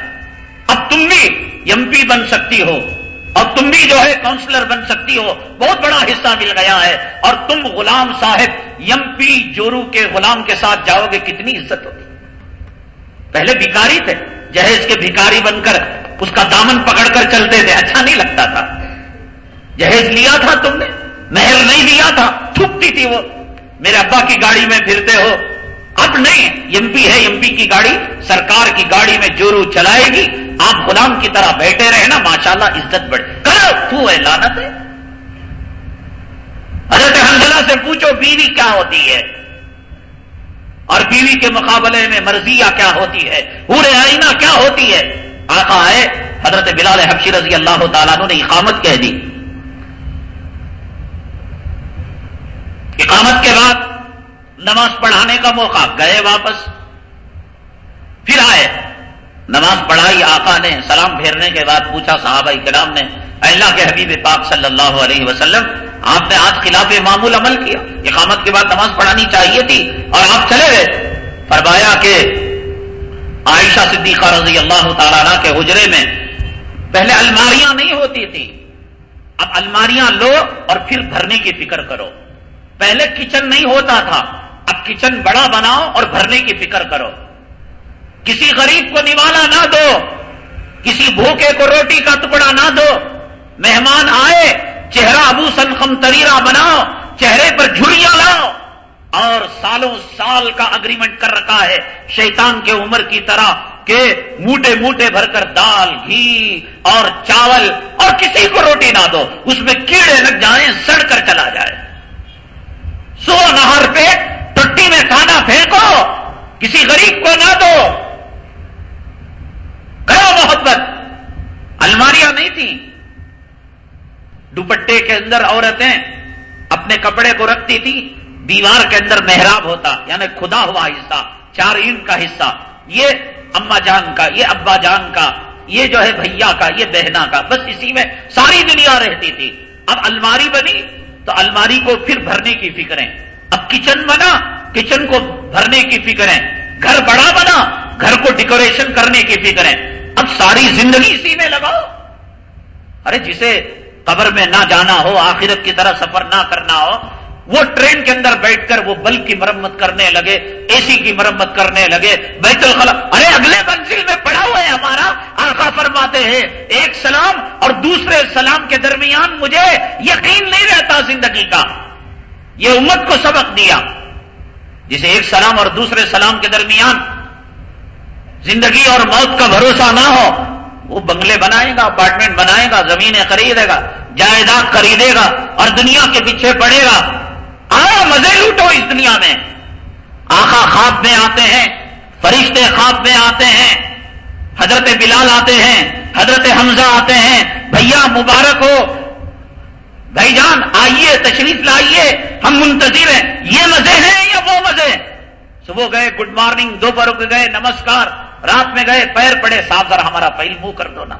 اب تم بھی ایم پی بن سکتی ہو۔ اور تم بھی جو ہے کاؤنسلر بن سکتی ہو۔ بہت بڑا حصہ مل گیا ہے۔ اور تم غلام صاحب یم پی جورو کے غلام کے ساتھ جاؤ گے، کتنی عزت ہوگی۔ پہلے بھکاری تھے، جہیز کے بھکاری بن کر اس کا دامن پکڑ کر چلتے تھے۔ اچھا نہیں لگتا تھا۔ جہیز لیا تھا تم نے مہر نہیں لیا تھا، تھوکتی تھی وہ۔ میرے ابا کی گاڑی میں پھرتے ہو۔ اب نہیں ایم پی ہے ایم پی کی گاڑی، سرکار کی گاڑی میں جورو چلائے گی۔ آپ غلام کی طرح بیٹھے رہے نا، ماشاءاللہ عزت بڑھے کرو تو ہے؟ لانت ہے۔ حضرت حنزلہ سے پوچھو، بیوی کیا ہوتی ہے؟ اور بیوی کے مقابلے میں مرضیہ کیا ہوتی ہے؟ پورے آئینہ کیا ہوتی ہے؟ آقا ہے حضرت بلال حبشی رضی اللہ تعالیٰ نے اقامت کہہ دی۔ اقامت کے بعد نماز پڑھانے کا موقع، گئے واپس۔ پھر آئے۔ نماز پڑھائی، آقا نے سلام پھیرنے کے بعد پوچھا صحابہ کرام نے اللہ کے حبیب پاک صلی اللہ علیہ وسلم، آپ نے آج خلاف معمول عمل کیا، اقامت کے بعد نماز پڑھانی چاہیے تھی اور آپ چلے گئے۔ فرمایا کہ عائشہ صدیقہ رضی اللہ تعالیٰ کے حجرے میں پہلے الماریاں نہیں ہوتی تھی۔ اب الماریاں لو اور پھر بھرنے کی فکر کرو۔ پہلے کچن نہیں ہوتا تھا، اب کچن بڑا بناؤ اور بھرنے کی فکر کرو۔ کسی غریب کو نوالا نہ دو، کسی بھوکے کو روٹی کا ٹکڑا نہ دو۔ مہمان آئے، چہرہ ابو سنخم تریرا بناؤ، چہرے پر جھڑیاں لاؤ۔ اور سالوں سال کا اگریمنٹ کر رکھا ہے شیطان کے عمر کی طرح کہ موٹے موٹے بھر کر دال، گھی اور چاول اور کسی کو روٹی نہ دو۔ اس میں کیڑے لگ جائیں، سڑ کر چلا جائے۔ سو نہر پہ ٹٹی میں کھانا پھینکو، کسی غریب کو نہ دو۔ کرو محبت۔ الماریاں نہیں تھیں۔ دوپٹے کے اندر عورتیں اپنے کپڑے کو رکھتی تھی دیوار کے اندر محراب ہوتا یعنی خدا ہوا حصہ، چار اینٹ کا حصہ۔ یہ اما جان کا، یہ ابا جان کا، یہ جو ہے بھیا کا، یہ بہنا کا۔ بس اسی میں ساری دنیا رہتی تھی۔ اب الماری بنی تو الماری کو پھر بھرنے کی فکریں اب کچن بنا، کچن کو بھرنے کی فکریں گھر بڑا بنا، گھر کو ڈیکوریشن کرنے کی فکریں اب ساری زندگی اسی میں لگاؤ۔ ارے جسے قبر میں نہ جانا ہو، آخرت کی طرح سفر نہ کرنا ہو، وہ ٹرین کے اندر بیٹھ کر وہ بلب کی مرمت کرنے لگے، اے سی کی مرمت کرنے لگے، بیت الخلا ارے اگلے منزل میں پڑا ہوا ہے ہمارا۔ آخا فرماتے ہیں، ایک سلام اور دوسرے سلام کے درمیان مجھے یقین نہیں رہتا زندگی کا۔ یہ امت کو سبق دیا۔ جسے ایک سلام اور دوسرے سلام کے درمیان زندگی اور موت کا بھروسہ نہ ہو، وہ بنگلے بنائے گا، اپارٹمنٹ بنائے گا زمینیں خریدے گا، جائیداد خریدے گا اور دنیا کے پیچھے پڑے گا۔ آیا مزے لوٹو اس دنیا میں۔ آخا خواب میں آتے ہیں، فرشتے خواب میں آتے ہیں، حضرت بلال آتے ہیں، حضرت حمزہ آتے ہیں۔ بھیا مبارک ہو۔ بھائی جان، آئیے، تشریف لائیے، ہم منتظر ہیں۔ یہ مزے ہیں یا وہ مزے؟ صبح گئے، گڈ مارننگ، دوپہر کو گئے، نمسکار۔ رات میں گئے، پیر پڑے صاف ذرا ہمارا پہل منہ کر دو نا۔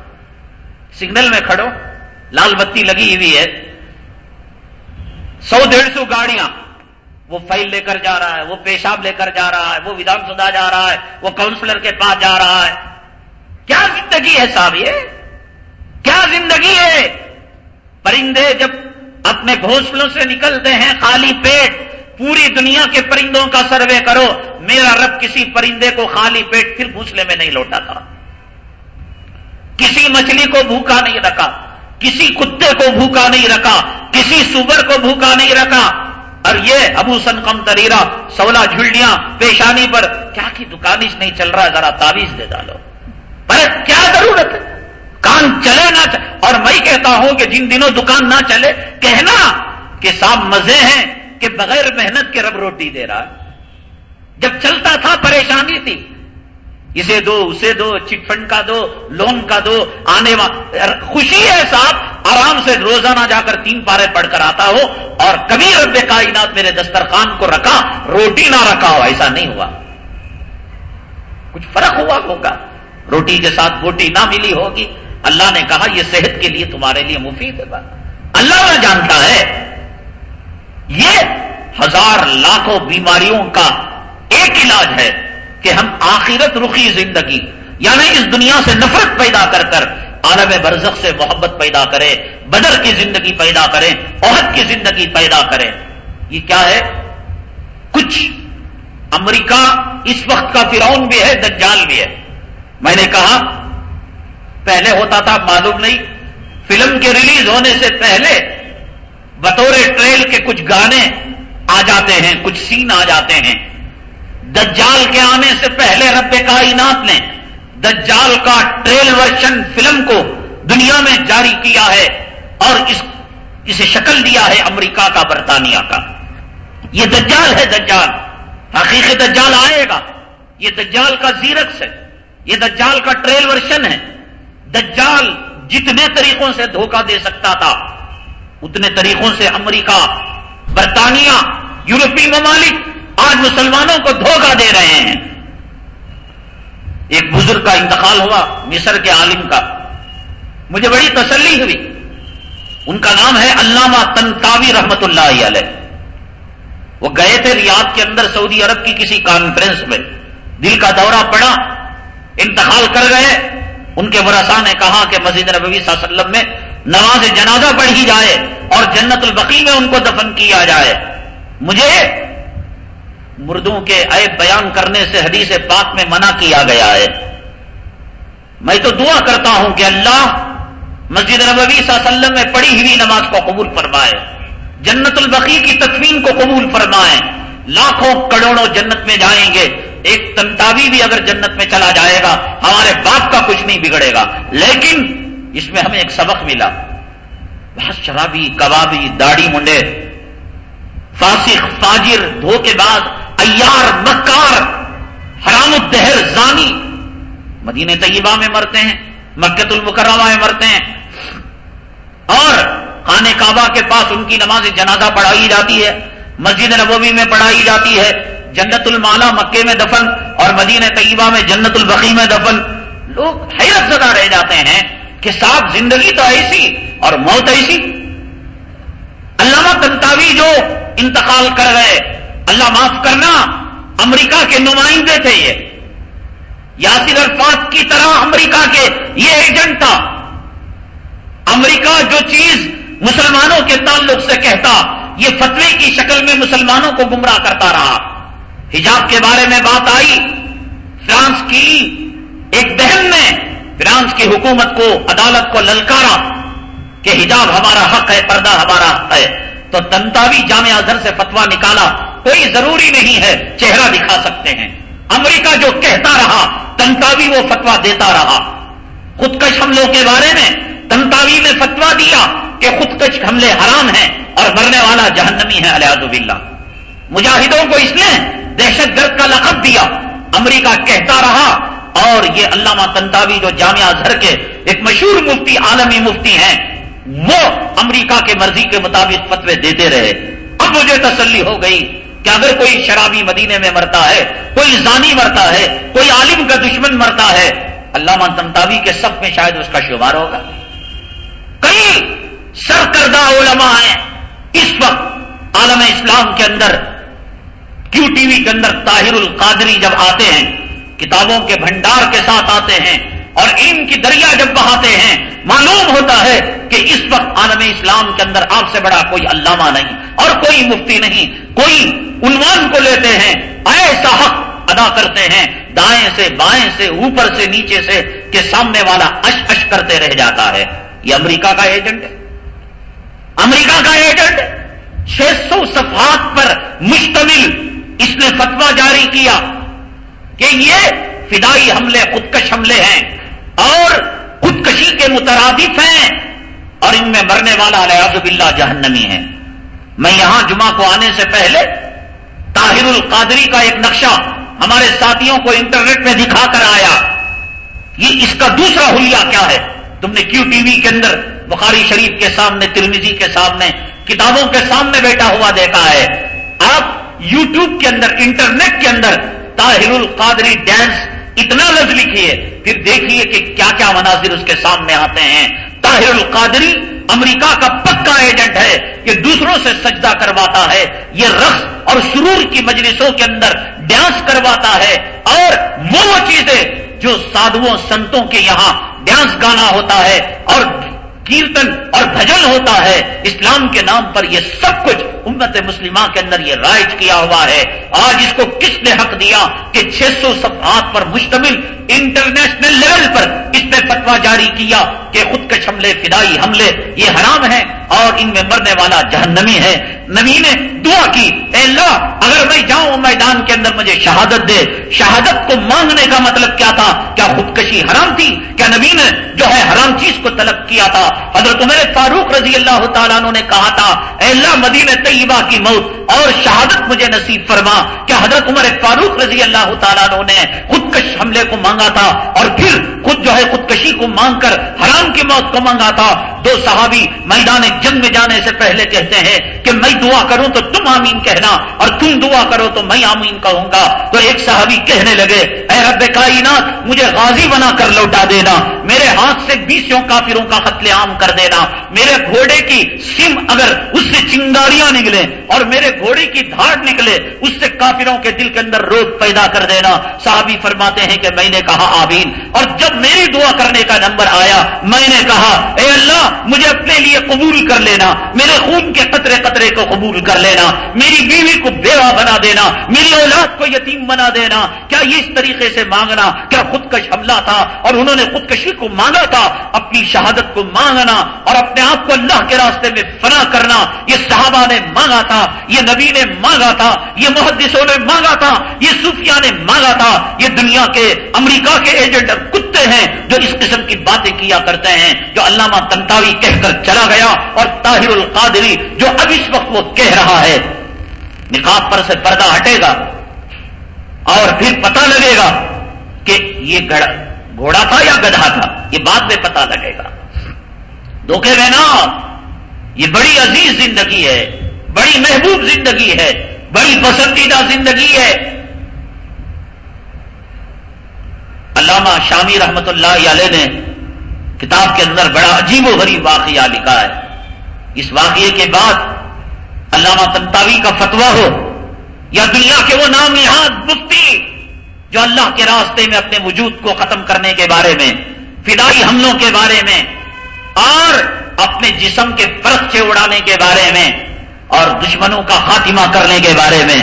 سگنل میں کھڑو، لال بتی لگی ہوئی ہے۔ سو ڈیڑھ سو گاڑیاں۔ وہ فائل لے کر جا رہا ہے، وہ پیشاب لے کر جا رہا ہے، وہ ودھان سدھا جا رہا ہے، وہ کاؤنسلر کے پاس جا رہا ہے۔ کیا زندگی ہے صاحب یہ؟ کیا زندگی ہے؟ پرندے جب اپنے گھونسلوں سے نکلتے ہیں، خالی پیٹ پوری دنیا کے پرندوں کا سروے کرو، میرا رب کسی پرندے کو خالی پیٹ پھر گھونسلے میں نہیں لوٹا تھا۔ کسی مچھلی کو بھوکا نہیں رکھا، کسی کتے کو بھوکا نہیں رکھا، کسی سور کو بھوکا نہیں رکھا۔ اور یہ ابو سن کم تریرا سولہ جھلڈیاں پیشانی پر، کیا کی دکانش نہیں چل رہا ذرا تعویذ دے ڈالو۔ پر کیا ضرورت ہے؟ کام چلے نہ چلے اور میں کہتا ہوں کہ جن دنوں دکان نہ چلے، کہنا کہ صاحب مزے ہیں۔ کہ بغیر محنت کے رب روٹی دے رہا جب چلتا تھا پریشانی تھی۔ اسے دو اسے دو چٹ فنڈ کا دو، لون کا دو، آنے والا خوشی ہے صاحب، آرام سے روزانہ جا کر تین پارے پڑھ کر آتا ہو اور کبھی رب کائنات میرے دسترخوان کو رکھا، روٹی نہ رکھا ہو، ایسا نہیں ہوا۔ کچھ فرق ہوا ہوگا۔ روٹی کے ساتھ بوٹی نہ ملی ہوگی۔ اللہ نے کہا، یہ صحت کے لیے تمہارے لیے مفید ہے۔ اللہ نہ جانتا ہے۔ یہ ہزار لاکھوں بیماریوں کا ایک علاج ہے کہ ہم آخرت رخی زندگی یعنی اس دنیا سے نفرت پیدا کر کر عالم برزخ سے محبت پیدا کریں، بدر کی زندگی پیدا کریں، عہد کی زندگی پیدا کریں۔ یہ کیا ہے؟ کچھ۔ امریکہ اس وقت کا فرعون بھی ہے، دجال بھی ہے۔ میں نے کہا، پہلے ہوتا تھا، معلوم نہیں۔ فلم کے ریلیز ہونے سے پہلے بطور ٹریل کے کچھ گانے آ جاتے ہیں، کچھ سین آ جاتے ہیں۔ دجال کے آنے سے پہلے رب کائنات نے دجال کا ٹریل ورشن فلم کو دنیا میں جاری کیا ہے اور اس، اسے شکل دیا ہے امریکہ کا، برطانیہ کا۔ یہ دجال ہے دجال۔ حقیقی دجال آئے گا۔ یہ دجال کا زیرکس ہے۔ یہ دجال کا ٹریل ورشن ہے۔ دجال جتنے طریقوں سے دھوکہ دے سکتا تھا اتنے طریقوں سے امریکہ، برطانیہ، یورپی ممالک آج مسلمانوں کو دھوکہ دے رہے ہیں۔ ایک بزرگ کا انتقال ہوا مصر کے عالم کا۔ مجھے بڑی تسلی ہوئی۔ ان کا نام ہے علامہ تنتاوی رحمت اللہ علیہ۔ وہ گئے تھے ریاض کے اندر سعودی عرب کی کسی کانفرنس میں۔ دل کا دورہ پڑا، انتقال کر گئے۔ ان کے ورثا نے کہا کہ مسجد نبوی صلی اللہ علیہ وسلم میں نماز جنازہ پڑھی جائے اور جنت البقی میں ان کو دفن کیا جائے۔ مجھے مردوں کے عیب بیان کرنے سے حدیث پاک میں منع کیا گیا ہے۔ میں تو دعا کرتا ہوں کہ اللہ مسجد نبوی صلی اللہ علیہ وسلم میں پڑھی ہوئی نماز کو قبول فرمائے۔ جنت البقی کی تدفین کو قبول فرمائے۔ لاکھوں کروڑوں جنت میں جائیں گے۔ ایک تنتاوی بھی اگر جنت میں چلا جائے گا، ہمارے باپ کا کچھ نہیں بگڑے گا۔ لیکن اس میں ہمیں ایک سبق ملا۔ بہت شرابی، کبابی، داڑھی منڈے۔ فاسق، فاجر، دھوکے بعد، ایار، مکار، حرام الدہر، زانی۔ مدینہ طیبہ میں مرتے ہیں مکت المکرمہ میں مرتے ہیں۔ اور خانے کعبہ کے پاس ان کی نماز جنازہ پڑھائی جاتی ہے، مسجد نبوی میں پڑھائی جاتی ہے، جنت المالا مکے میں دفن اور مدینہ طیبہ میں جنت البقی میں دفن۔ لوگ حیرت زدہ رہ جاتے ہیں کہ صاحب زندگی تو ایسی اور موت ایسی۔ علامہ تنتاوی جو انتقال کر گئے، اللہ معاف کرنا امریکہ کے نمائندے تھے یہ۔ یاسر عرفات کی طرح امریکہ کے یہ ایجنٹ تھا۔ امریکہ جو چیز مسلمانوں کے تعلق سے کہتا، یہ فتوے کی شکل میں مسلمانوں کو گمراہ کرتا رہا۔ حجاب کے بارے میں بات آئی، فرانس کی ایک بہن نے فرانس کی حکومت کو، عدالت کو للکارا کہ حجاب ہمارا حق ہے، پردہ ہمارا حق ہے۔ تو تنتاوی جامع اظہر سے فتوا نکالا، کوئی ضروری نہیں ہے، چہرہ دکھا سکتے ہیں۔ امریکہ جو کہتا رہا، تنتاوی وہ فتوا دیتا رہا۔ خودکش حملوں کے بارے میں تنتاوی نے فتوا دیا کہ خودکش حملے حرام ہیں اور مرنے والا جہنمی ہے الیاز باللہ مجاہدوں کو اس نے دہشت گرد کا لقب دیا۔ امریکہ کہتا رہا اور یہ علامہ تنتاوی جو جامعہ اظہر کے ایک مشہور مفتی، عالمی مفتی ہیں، وہ امریکہ کے مرضی کے مطابق فتوے دیتے رہے۔ اب مجھے تسلی ہو گئی کہ اگر کوئی شرابی مدینے میں مرتا ہے، کوئی زانی مرتا ہے، کوئی عالم کا دشمن مرتا ہے، علامہ تنتاوی کے سب میں شاید اس کا شمار ہوگا۔ کئی سرکردہ علماء ہیں۔ اس وقت عالم اسلام کے اندر کیو ٹی وی کے اندر طاہر القادری جب آتے ہیں کتابوں کے بھنڈار کے ساتھ آتے ہیں اور علم کی دریا جب بہاتے ہیں، معلوم ہوتا ہے کہ اس وقت عالم اسلام کے اندر آپ سے بڑا کوئی علامہ نہیں اور کوئی مفتی نہیں۔ کوئی عنوان کو لیتے ہیں، ایسا حق ادا کرتے ہیں، دائیں سے بائیں سے، اوپر سے نیچے سے، کہ سامنے والا اش اش کرتے رہ جاتا ہے۔ یہ امریکہ کا ایجنٹ ہے۔ امریکہ کا ایجنٹ چھ سو صفحات پر مشتمل اس نے فتوا جاری کیا۔ کہ یہ فدائی حملے، خودکش حملے ہیں اور خودکشی کے مترادف ہیں اور ان میں مرنے والا علیہ باللہ جہنمی ہے میں یہاں جمعہ کو آنے سے پہلے طاہر القادری کا ایک نقشہ ہمارے ساتھیوں کو انٹرنیٹ میں دکھا کر آیا۔ یہ اس کا دوسرا حلیہ کیا ہے؟ تم نے کیو ٹی وی کے اندر، بخاری شریف کے سامنے ترمیزی کے سامنے، کتابوں کے سامنے بیٹھا ہوا دیکھا ہے۔ آپ یو ٹیوب کے اندر، انٹرنیٹ کے اندر طاہر القادری ڈانس اتنا لفظ لکھیے پھر دیکھیے کہ کیا کیا مناظر اس کے سامنے آتے ہیں۔ طاہر القادری امریکہ کا پکا ایجنٹ ہے کہ دوسروں سے سجدہ کرواتا ہے۔ یہ رقص اور سرور کی مجلسوں کے اندر ڈانس کرواتا ہے۔ اور وہ چیزیں جو سادھوؤں سنتوں کے یہاں ڈانس گانا ہوتا ہے اور کیرتن اور بھجن ہوتا ہے۔ اسلام کے نام پر یہ سب کچھ امت مسلمہ کے اندر یہ رائج کیا ہوا ہے آج اس کو کس نے حق دیا کہ چھ سو صفحات پر مشتمل انٹرنیشنل لیول پر اس نے فتوا جاری کیا کہ خودکش حملے فدائی حملے یہ حرام ہے اور ان میں مرنے والا جہنمی ہے۔ نبی نے دعا کی، اے اللہ، اگر میں جاؤں میدان کے اندر مجھے شہادت دے۔ شہادت کو مانگنے کا مطلب کیا تھا؟ کیا خودکشی حرام تھی؟ کیا نبی نے جو ہے حرام چیز کو طلب کیا تھا؟ حضرت عمر فاروق رضی اللہ تعالیٰ نے کہا تھا، اے اللہ، مدینہ طیبہ کی موت اور شہادت مجھے نصیب فرما کیا حضرت عمر فاروق رضی اللہ تعالیٰ نے خودکش حملے کو مانگا تھا اور پھر خود جو ہے خودکشی کو مانگ کر حرام کی موت کو مانگا تھا دو صحابی میدان جنگ میں جانے سے پہلے کہتے ہیں کہ میں دعا کروں تو تم آمین کہنا اور تم دعا کرو تو میں آمین کہوں گا۔ تو ایک صحابی کہنے لگے، اے رب کائنات، مجھے غازی بنا کر لوٹا دینا، میرے ہاتھ سے بیسوں کافروں کا قتل عام کر دینا، میرے گھوڑے کی سم اگر اس سے چنگاریاں نکلے اور میرے گھوڑے کی دھاڑ نکلے، اس سے کافروں کے دل کے اندر روگ پیدا کر دینا۔ صحابی فرماتے ہیں کہ میں نے کہا آبین اور جب میری دعا کرنے کا نمبر آیا، میں نے کہا، اے اللہ مجھے اپنے لیے قبول کر لینا، میرے خون کے قطرے قطرے کو قبول کر لینا، میری بیوی کو بیوہ بنا دینا، میری اولاد کو یتیم بنا دینا، کیا یہ اس طریقے سے مانگنا؟ کیا خودکش حملہ تھا اور انہوں نے خودکشی کو مانگا تھا؟ اپنی شہادت کو مانگنا اور اپنے آپ کو اللہ کے راستے میں فنا کرنا، یہ صحابہ نے مانگا تھا، یہ نبی نے مانگا تھا، یہ محدثوں نے مانگا تھا، یہ صوفیہ نے مانگا تھا، یہ دنیا کے، امریکہ کے ایجنٹ کتے ہیں جو اس قسم کی باتیں کیا کرتے ہیں، جو علامہ تنتاوی کہہ کر چلا گیا اور طاہر القادری جو اب اس وقت وہ کہہ رہا ہے، نقاب پر سے پردہ ہٹے گا اور پھر پتہ لگے گا کہ یہ گھوڑا تھا یا گدھا تھا؟ یہ بعد میں پتا لگے گا۔ دھوکے میں نا، یہ بڑی عزیز زندگی ہے، بڑی محبوب زندگی ہے، بڑی پسندیدہ زندگی ہے۔ علامہ شامی رحمت اللہ علیہ نے کتاب کے اندر بڑا عجیب و غریب واقعہ لکھا ہے۔ اس واقعے کے بعد علامہ تنتاوی کا فتوا ہو یا دنیا کے وہ نام یہاں مفتی جو اللہ کے راستے میں اپنے وجود کو ختم کرنے کے بارے میں، فدائی حملوں کے بارے میں، اور اپنے جسم کے پرچے اڑانے کے بارے میں، اور دشمنوں کا خاتمہ کرنے کے بارے میں،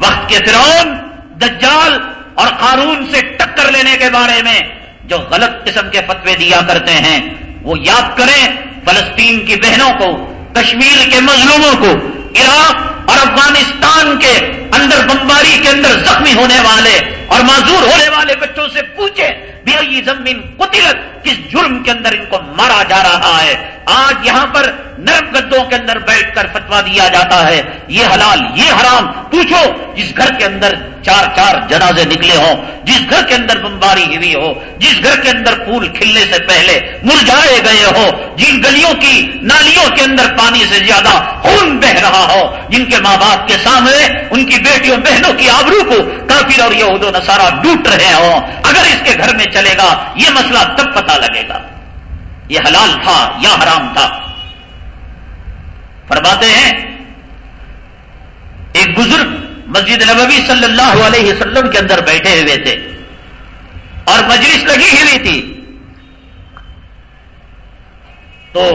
وقت کے فرعون، دجال اور قانون سے ٹکر لینے کے بارے میں جو غلط قسم کے فتوے دیا کرتے ہیں، وہ یاد کریں فلسطین کی بہنوں کو، کشمیر کے مظلوموں کو، عراق اور افغانستان کے اندر بمباری کے اندر زخمی ہونے والے اور معذور ہونے والے بچوں سے پوچھیں بھی زمین قطلت کس جرم کے اندر ان کو مارا جا رہا ہے، آج یہاں پر نرم گدوں کے اندر بیٹھ کر فتوا دیا جاتا ہے، یہ حلال، یہ حرام، پوچھو جس گھر کے اندر چار چار جنازے نکلے ہوں، جس گھر کے اندر بمباری ہوئی ہو، جس گھر کے اندر پھول کھلنے سے پہلے مرجھائے گئے ہو، جن گلیوں کی نالیوں کے اندر پانی سے زیادہ خون بہ رہا ہو، جن کے ماں باپ کے سامنے ان کی بیٹیوں، بہنوں کی آبرو کو کافی اور یہ و نصارہ ڈوٹ رہے ہوں، اگر اس کے گھر میں چلے گا، یہ مسئلہ تب پتا لگے گا۔ یہ حلال تھا یا حرام تھا؟ فرماتے ہیں، ایک بزرگ مسجد نبوی صلی اللہ علیہ وسلم کے اندر بیٹھے ہوئے تھے اور مجلس لگی ہوئی تھی۔ تو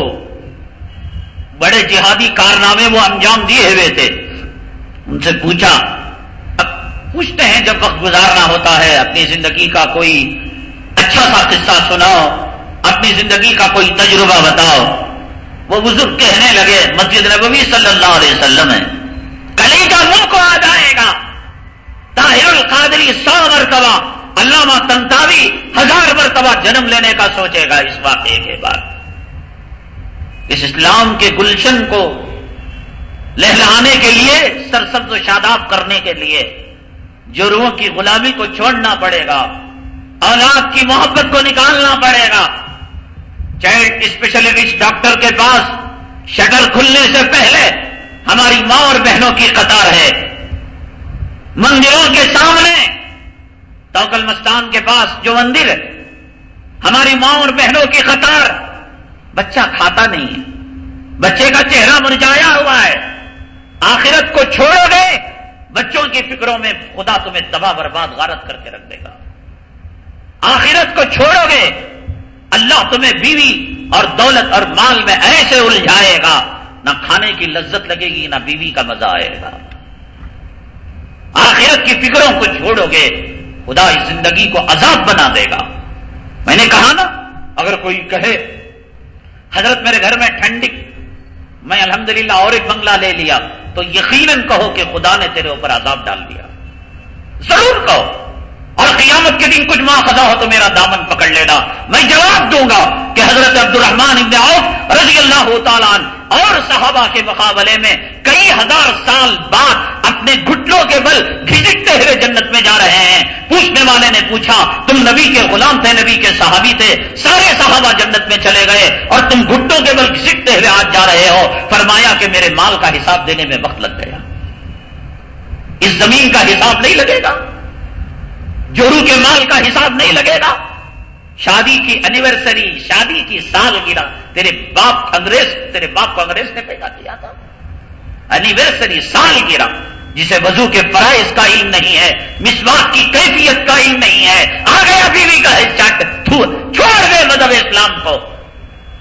بڑے جہادی کارنامے وہ انجام دیے ہوئے تھے۔ ان سے پوچھا، اب پوچھتے ہیں جب وقت گزارنا ہوتا ہے، اپنی زندگی کا کوئی اچھا سا قصہ سناؤ، اپنی زندگی کا کوئی تجربہ بتاؤ۔ وہ بزرگ کہنے لگے، مسجد نبوی صلی اللہ علیہ وسلم ہے۔ کلی کا ملک آ جائے گا۔ طاہر القادری سو مرتبہ علامہ تنتاوی ہزار مرتبہ جنم لینے کا سوچے گا اس واقعے کے بعد۔ اس اسلام کے گلشن کو لہلانے کے لیے، سرسبز و شاداب کرنے کے لیے جرموں کی غلامی کو چھوڑنا پڑے گا۔ اولاد کی محبت کو نکالنا پڑے گا۔ چائلڈ اسپیشلسٹ ڈاکٹر کے پاس شٹر کھلنے سے پہلے ہماری ماں اور بہنوں کی قطار ہے۔ مندروں کے سامنے توکل مستان کے پاس جو مندر ہے، ہماری ماں اور بہنوں کی قطار بچہ کھاتا نہیں ہے۔ بچے کا چہرہ مرجایا ہوا ہے۔ آخرت کو چھوڑو گے، بچوں کی فکروں میں خدا تمہیں تباہ برباد غارت کر کے رکھ دے گا۔ آخرت کو چھوڑو گے۔ اللہ تمہیں بیوی اور دولت اور مال میں ایسے الجھائے گا۔ نہ کھانے کی لذت لگے گی، نہ بیوی کا مزہ آئے گا۔ آخرت کی فکروں کو چھوڑو گے۔ خدا اس زندگی کو عذاب بنا دے گا۔ میں نے کہا نا، اگر کوئی کہے، حضرت میرے گھر میں ٹھنڈک میں الحمدللہ اور ایک بنگلہ لے لیا، تو یقیناً کہو کہ خدا نے تیرے اوپر عذاب ڈال دیا۔ ضرور کہو۔ اور قیامت کے دن کچھ ماں خدا ہو تو میرا دامن پکڑ لینا میں جواب دوں گا کہ حضرت عبد الرحمان ابن عوف رضی اللہ تعالیٰ اور صحابہ کے مقابلے میں کئی ہزار سال بعد اپنے گھٹنوں کے بل گھسٹتے ہوئے جنت میں جا رہے ہیں۔ پوچھنے والے نے پوچھا، تم نبی کے غلام تھے، نبی کے صحابی تھے، سارے صحابہ جنت میں چلے گئے اور تم گھٹنوں کے بل گھسٹتے ہوئے آج جا رہے ہو۔ فرمایا کہ میرے مال کا حساب دینے میں وقت لگ گیا۔ اس زمین کا حساب نہیں لگے گا۔ جورو کے مال کا حساب نہیں لگے گا۔ شادی کی اینیورسری شادی کی سال گرا۔ تیرے باپ انگریز، تیرے باپ کو انگریز نے پیدا کیا تھا۔ اینیورسری سال گرا۔ جسے وضو کے فرائض کا علم نہیں ہے، مسواک کی کیفیت کا علم نہیں ہے۔ آ گیا بیوی کا چٹ چھوڑ گئے مذہب اسلام کو۔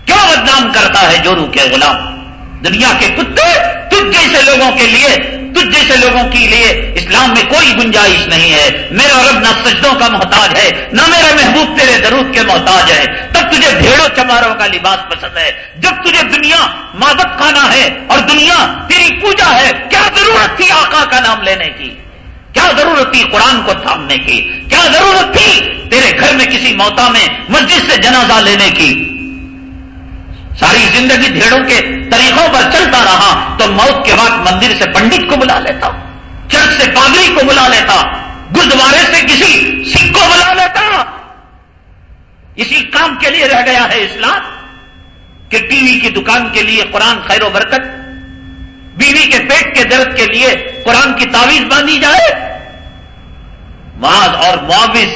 کیوں بدنام کرتا ہے جورو کے غلام؟ دنیا کے کتے تجھ جیسے لوگوں کے لیے تجھ جیسے لوگوں کے لیے اسلام میں کوئی گنجائش نہیں ہے۔ میرا رب نہ سجدوں کا محتاج ہے، نہ میرا محبوب تیرے درود کے محتاج ہے۔ تب تجھے بھیڑوں چماروں کا لباس پسند ہے۔ جب تجھے دنیا مادک کھانا ہے اور دنیا تیری پوجا ہے، کیا ضرورت تھی آقا کا نام لینے کی؟ کیا ضرورت تھی قرآن کو تھامنے کی؟ کیا ضرورت تھی تیرے گھر میں کسی موتا میں مسجد سے جنازہ لینے کی؟ ساری زندگی بھیڑوں کے طریقوں پر چلتا رہا تو موت کے بعد مندر سے پنڈت کو بلا لیتا، چرچ سے پادری کو بلا لیتا، گردوارے سے کسی سکھ کو بلا لیتا۔ اسی کام کے لیے رہ گیا ہے اسلام، کہ ٹی وی کی دکان کے لیے قرآن خیر و برکت، بیوی کے پیٹ کے درد کے لیے قرآن کی تعویذ باندھی جائے۔ معاذ اور معاوض،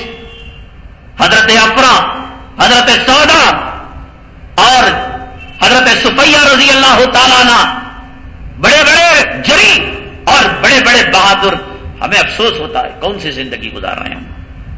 حضرت افرا حضرت سودا اور حضرت سفیہ رضی اللہ تعالیٰ نا بڑے بڑے جری اور بڑے بڑے بہادر ہمیں افسوس ہوتا ہے کون سی زندگی گزار رہے ہیں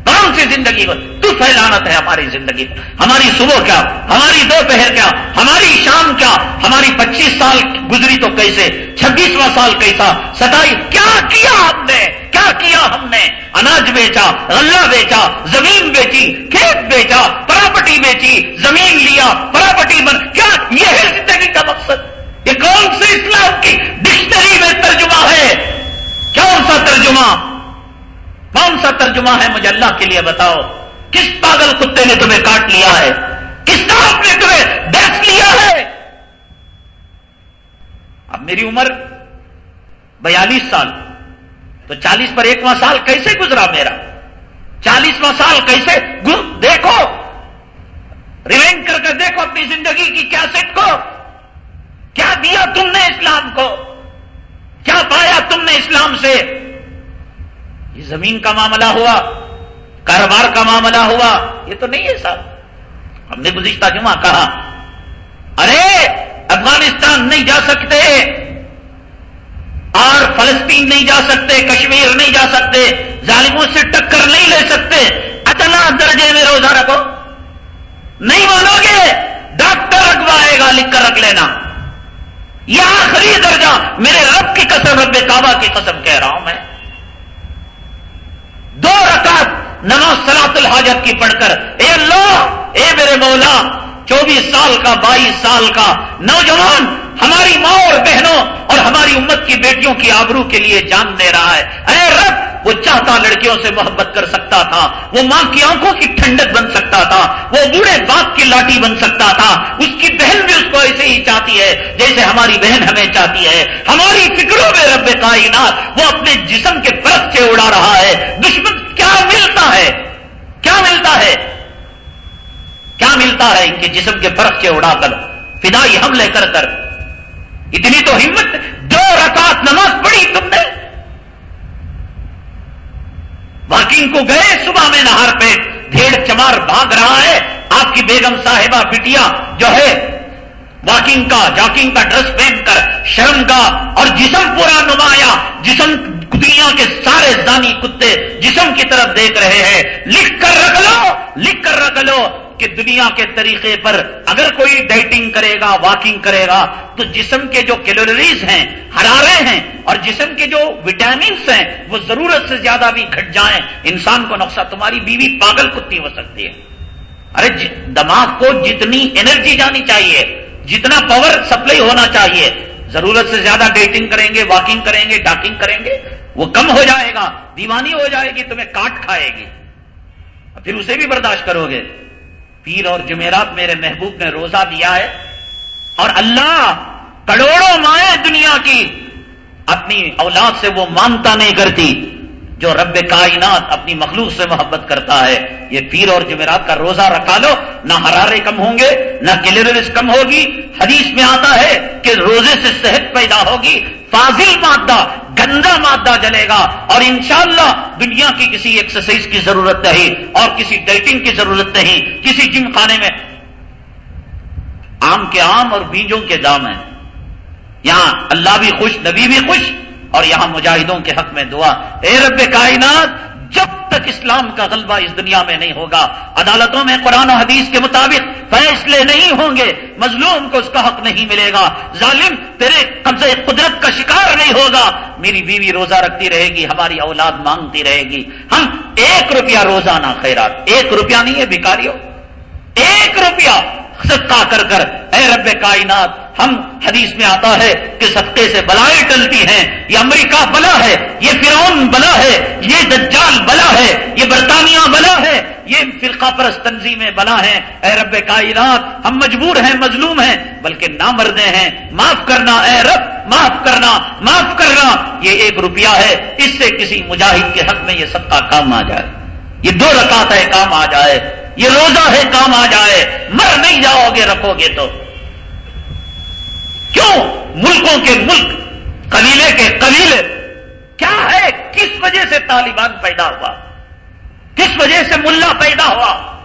کون سی زندگی تو فیلانت ہے ہماری زندگی۔ ہماری صبح کیا؟ ہماری دوپہر کیا؟ ہماری شام کیا؟ ہماری پچیس سال گزری تو کیسے؟ چھبیسواں سال کیسا؟ ستائی، کیا کیا ہم نے؟ کیا کیا ہم نے؟ اناج بیچا، غلہ بیچا، زمین بیچی، کھیت بیچا، پراپرٹی بیچی، زمین لیا، پراپرٹی بن۔ کیا یہ ہے زندگی کا مقصد؟ یہ کون سی اسلام کی ڈکشنری میں ترجمہ ہے؟ کون سا ترجمہ؟ کون سا ترجمہ ہے مجھے اللہ کے لیے بتاؤ؟ کس پاگل کتے نے تمہیں کاٹ لیا ہے؟ کس طرح نے تمہیں ڈیس لیا ہے؟ اب میری عمر بیالیس سال، تو چالیس پر ایکواں سال کیسے گزرا میرا؟ چالیسواں سال کیسے؟ دیکھو! ریوینٹ کر کر دیکھو اپنی زندگی کی کیا سیٹ کو۔ کیا دیا تم نے اسلام کو؟ کیا پایا تم نے اسلام سے؟ یہ زمین کا معاملہ ہوا، کاروبار کا معاملہ ہوا، یہ تو نہیں ہے صاحب۔ ہم نے گزشتہ جمعہ کہا، ارے، افغانستان نہیں جا سکتے، اور فلسطین نہیں جا سکتے، کشمیر نہیں جا سکتے، ظالموں سے ٹکر نہیں لے سکتے، اتنا درجے میں روزہ رکھو۔ نہیں مانو گے، ڈاکٹر رکھوائے گا، لکھ کر رکھ لینا۔ یہ آخری درجہ، میرے رب کی قسم، رب کعبہ کی قسم کہہ رہا ہوں میں۔ دو رکعت نماز سلاط الحاجت کی پڑھ کر، اے اللہ، اے میرے مولا، چوبیس سال کا، بائیس سال کا، نوجوان، ہماری ماں اور بہنوں اور ہماری امت کی بیٹیوں کی آبرو کے لیے جان دے رہا ہے۔ اے رب وہ چاہتا لڑکیوں سے محبت کر سکتا تھا، وہ ماں کی آنکھوں کی ٹھنڈک بن سکتا تھا، وہ بوڑھے باپ کی لاٹھی بن سکتا تھا۔ اس کی بہن بھی اس کو ایسے ہی چاہتی ہے جیسے ہماری بہن ہمیں چاہتی ہے۔ ہماری فکروں میں رب کائنات وہ اپنے جسم کے پرت سے اڑا رہا ہے۔ دشمن کیا ملتا ہے؟ کیا ملتا ہے؟ کیا ملتا ہے ان کے جسم کے برف سے اڑا کر؟ فدائی حملے کر کر۔ اتنی تو ہمت، دو رکعت نماز پڑھی تم نے۔ واکنگ کو گئے صبح میں نہار پہ، بھیڑ چمار بھاگ رہا ہے۔ آپ کی بیگم صاحبہ بٹیا جو ہے، واکنگ کا، جاکنگ کا ڈریس پہن کر شرم کا اور جسم پورا نمایا جسم دنیا کے سارے دانی کتے جسم کی طرف دیکھ رہے ہیں۔ لکھ کر رکھ لو لکھ کر رکھ لو کہ دنیا کے طریقے پر اگر کوئی ڈائٹنگ کرے گا، واکنگ کرے گا، تو جسم کے جو کیلوریز ہیں ہرارے ہیں اور جسم کے جو وٹامنس ہیں، وہ ضرورت سے زیادہ بھی گھٹ جائیں۔ انسان کو نقصان تمہاری بیوی پاگل کتی ہو سکتی ہے؟ ارے دماغ کو جتنی انرجی جانی چاہیے، جتنا پاور سپلائی ہونا چاہیے، ضرورت سے زیادہ ڈیٹنگ کریں گے، واکنگ کریں گے، ڈاکنگ کریں گے، وہ کم ہو جائے گا، دیوانی ہو جائے گی، تمہیں کاٹ کھائے گی۔ پھر اسے بھی برداشت کرو گے۔ پیر اور جمعرات میرے محبوب نے روزہ دیا ہے اور اللہ کروڑوں مائیں دنیا کی اپنی اولاد سے وہ مانتا نہیں کرتی جو رب کائنات اپنی مخلوق سے محبت کرتا ہے۔ یہ پیر اور جمعرات کا روزہ رکھا لو، نہ حرارے کم ہوں گے، نہ کیلریز کم ہوگی۔ حدیث میں آتا ہے کہ روزے سے صحت پیدا ہوگی فاضل مادہ، گندا مادہ جلے گا اور انشاءاللہ دنیا کی کسی ایکسرسائز کی ضرورت نہیں اور کسی ڈیٹنگ کی ضرورت نہیں، کسی جم خانے میں۔ آم کے آم اور بیجوں کے دام ہیں۔ یہاں اللہ بھی خوش، نبی بھی خوش اور یہاں مجاہدوں کے حق میں دعا۔ اے رب کائنات تک اسلام کا غلبہ اس دنیا میں نہیں ہوگا۔ عدالتوں میں قرآن و حدیث کے مطابق فیصلے نہیں ہوں گے۔ مظلوم کو اس کا حق نہیں ملے گا۔ ظالم تیرے قبضے قدرت کا شکار نہیں ہوگا۔ میری بیوی روزہ رکھتی رہے گی، ہماری اولاد مانگتی رہے گی۔ ہم ایک روپیہ روزانہ خیرات، ایک روپیہ نہیں ہے بھکاریوں ایک روپیہ۔ صدقہ کر کر، اے رب کائنات، ہم حدیث میں آتا ہے کہ صدقے سے بلائیں ٹلتی ہیں، یہ امریکہ بلا ہے، یہ فرعون بلا ہے، یہ دجال بلا ہے، یہ برطانیہ بلا ہے، یہ فرقہ پرست تنظیمیں بلا ہیں۔ اے رب کائنات، ہم مجبور ہیں، مظلوم ہیں، بلکہ نہ مردے ہیں۔ معاف کرنا، اے رب، معاف کرنا معاف کرنا، یہ ایک روپیہ ہے۔ اس سے کسی مجاہد کے حق میں یہ صدقہ کام آ جائے۔ یہ دو رکعت ہے کام آ جائے۔ یہ روزہ ہے کام آ جائے، مر نہیں جاؤ گے، رکھو گے تو۔ کیوں؟ ملکوں کے ملک، قبیلے کے قبیلے۔ کیا ہے؟ کس وجہ سے طالبان پیدا ہوا؟ کس وجہ سے ملا پیدا ہوا؟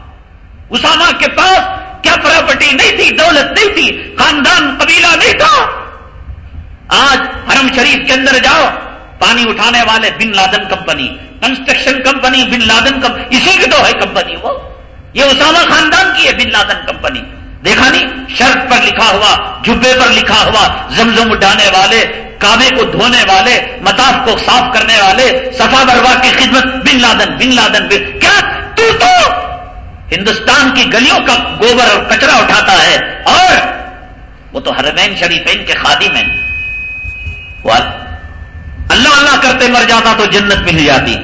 اسامہ کے پاس کیا پراپرٹی نہیں تھی، دولت نہیں تھی، خاندان قبیلہ نہیں تھا؟ آج حرم شریف کے اندر جاؤ، پانی اٹھانے والے Bin Laden company construction company, Bin Laden company, اسی کی تو ہے کمپنی وہ۔ یہ اسامہ خاندان کی ہے بن لادن کمپنی۔ دیکھا نہیں؟ شرط پر لکھا ہوا جبے پر لکھا ہوا، زمزم اٹھانے والے کابے کو دھونے والے متاف کو صاف کرنے والے، صفا بروا کی خدمت، بن لادن بن لادن، بن کیا؟ تو تو ہندوستان کی گلیوں کا گوبر اور کچرا اٹھاتا ہے۔ اور وہ تو حرمین شریفین کے خادم ہیں۔ اللہ اللہ کرتے مر جاتا تو جنت مل جاتی۔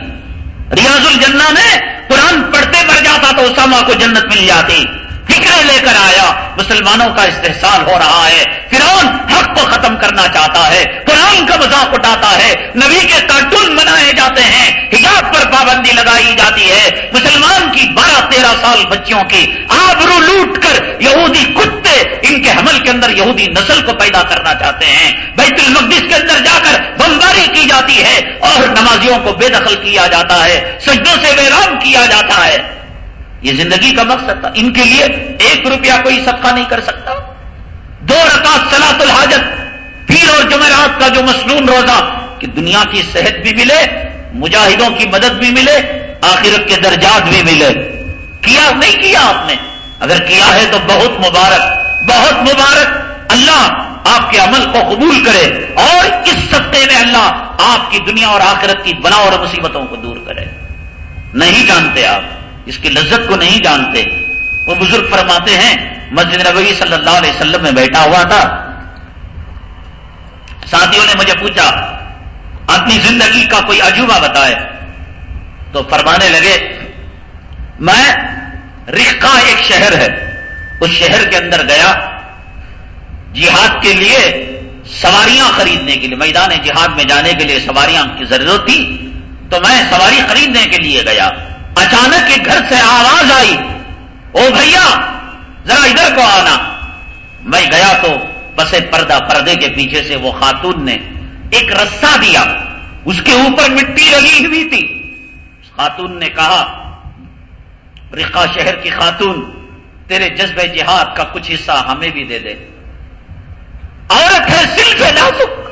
ریاض الجنہ میں قرآن پڑھتے مر جاتا تو اسامہ کو جنت مل جاتی۔ فکر لے کر آیا، مسلمانوں کا استحصال ہو رہا ہے۔ فرعون حق کو ختم کرنا چاہتا ہے، قرآن کا مذاق اٹھاتا ہے۔ نبی کے کارٹون بنائے جاتے ہیں، حجاب پر پابندی لگائی جاتی ہے۔ مسلمان کی بارہ تیرہ سال بچیوں کی آبرو لوٹ کر یہودی کتے ان کے حمل کے اندر یہودی نسل کو پیدا کرنا چاہتے ہیں۔ بیت المقدس کے اندر جا کر بمباری کی جاتی ہے اور نمازیوں کو بے دخل کیا جاتا ہے، سجدوں سے ویران کیا جاتا ہے۔ یہ زندگی کا مقصد تھا۔ ان کے لیے ایک روپیہ کوئی صدقہ نہیں کر سکتا۔ دو رکعت سلاط الحاجت پیر اور جمعرات کا جو مصنون روزہ، کہ دنیا کی صحت بھی ملے، مجاہدوں کی مدد بھی ملے، آخرت کے درجات بھی ملے۔ کیا؟ نہیں کیا آپ نے۔ اگر کیا ہے تو بہت مبارک بہت مبارک۔ اللہ آپ کے عمل کو قبول کرے اور اس سطح میں اللہ آپ کی دنیا اور آخرت کی بنا اور مصیبتوں کو دور کرے۔ نہیں جانتے آپ۔ اس کی لذت کو نہیں جانتے۔ وہ بزرگ فرماتے ہیں، مسجد نبوی صلی اللہ علیہ وسلم میں بیٹھا ہوا تھا۔ ساتھیوں نے مجھے پوچھا اپنی زندگی کا کوئی عجوبہ بتائے؟ تو فرمانے لگے، میں رخا ایک شہر ہے۔ اس شہر کے اندر گیا۔ جہاد کے لیے سواریاں خریدنے کے لیے، میدان جہاد میں جانے کے لیے سواریاں کی ضرورت تھی۔ تو میں سواری خریدنے کے لیے گیا۔ اچانک ایک گھر سے آواز آئی، او بھیا، ذرا ادھر کو آنا۔ میں گیا تو بسے پردہ پردے کے پیچھے سے وہ خاتون نے ایک رسا دیا۔ اس کے اوپر مٹی لگی ہوئی تھی۔ خاتون نے کہا رقا شہر کی خاتون، تیرے جذبہ جہاد کا کچھ حصہ ہمیں بھی دے دے۔ عورت ہے، سل نازک۔